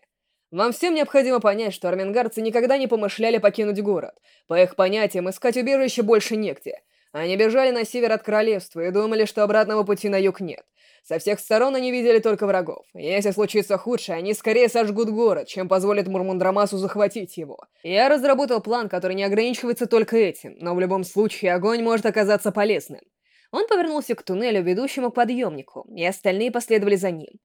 «Вам всем необходимо понять, что армингарцы никогда не помышляли покинуть город. По их понятиям, искать убежище больше негде. Они бежали на север от королевства и думали, что обратного пути на юг нет. Со всех сторон они видели только врагов. Если случится худшее, они скорее сожгут город, чем позволят Мурмундрамасу захватить его. Я разработал план, который не ограничивается только этим, но в любом случае огонь может оказаться полезным. Он повернулся к туннелю, ведущему к подъемнику, и остальные последовали за ним.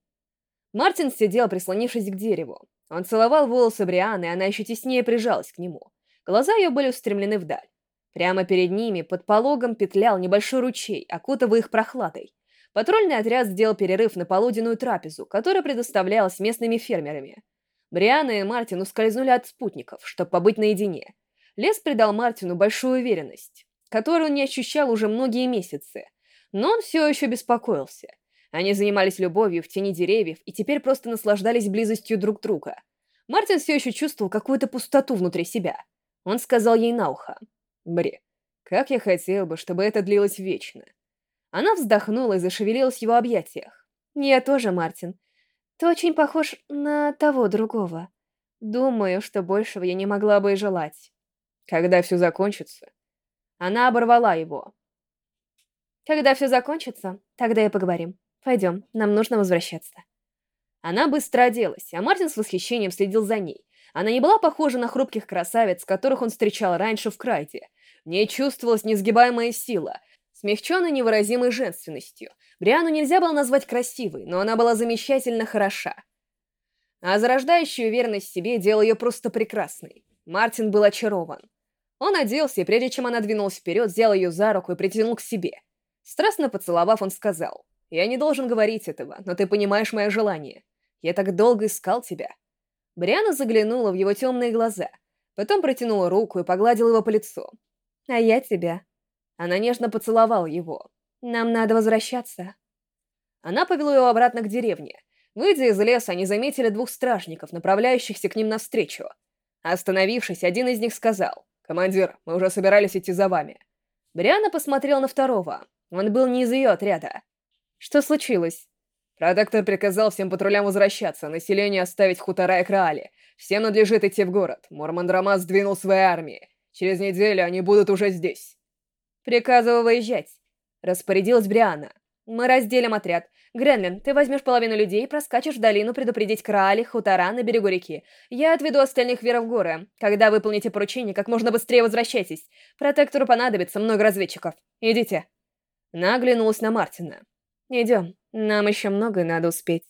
Мартин сидел, прислонившись к дереву. Он целовал волосы Брианы, и она еще теснее прижалась к нему. Глаза ее были устремлены вдаль. Прямо перед ними, под пологом, петлял небольшой ручей, окутывая их прохладой. Патрульный отряд сделал перерыв на полуденную трапезу, которая предоставлялась местными фермерами. Бриана и Мартин ускользнули от спутников, чтобы побыть наедине. Лес придал Мартину большую уверенность которую он не ощущал уже многие месяцы. Но он все еще беспокоился. Они занимались любовью в тени деревьев и теперь просто наслаждались близостью друг друга. Мартин все еще чувствовал какую-то пустоту внутри себя. Он сказал ей на ухо. «Бри, как я хотел бы, чтобы это длилось вечно». Она вздохнула и зашевелилась в его объятиях. «Я тоже, Мартин. Ты очень похож на того другого. Думаю, что большего я не могла бы и желать». «Когда все закончится, она оборвала его. «Когда все закончится, тогда и поговорим. Пойдем, нам нужно возвращаться». Она быстро оделась, а Мартин с восхищением следил за ней. Она не была похожа на хрупких красавиц, которых он встречал раньше в Крайте. В ней чувствовалась несгибаемая сила, смягченная невыразимой женственностью. Бриану нельзя было назвать красивой, но она была замечательно хороша. А зарождающая уверенность в себе делала ее просто прекрасной. Мартин был очарован. Он оделся, и прежде чем она двинулась вперед, взял ее за руку и притянул к себе. Страстно поцеловав, он сказал, «Я не должен говорить этого, но ты понимаешь мое желание. Я так долго искал тебя». Бриана заглянула в его темные глаза, потом протянула руку и погладила его по лицу. «А я тебя». Она нежно поцеловала его. «Нам надо возвращаться». Она повела его обратно к деревне. Выйдя из леса, они заметили двух стражников, направляющихся к ним навстречу. Остановившись, один из них сказал, «Командир, мы уже собирались идти за вами». Бриана посмотрел на второго. Он был не из ее отряда. «Что случилось?» Протектор приказал всем патрулям возвращаться, население оставить хутора и Краали. Всем надлежит идти в город. Мормандрамас сдвинул свои армии. Через неделю они будут уже здесь. Приказываю выезжать. Распорядилась Бриана. Мы разделим отряд. Гренлин, ты возьмешь половину людей и проскачешь в долину предупредить Краали, хутора на берегу реки. Я отведу остальных Вера в горы. Когда выполните поручение, как можно быстрее возвращайтесь. Протектору понадобится много разведчиков. Идите. Наглянулась на Мартина. Идем. Нам еще многое надо успеть.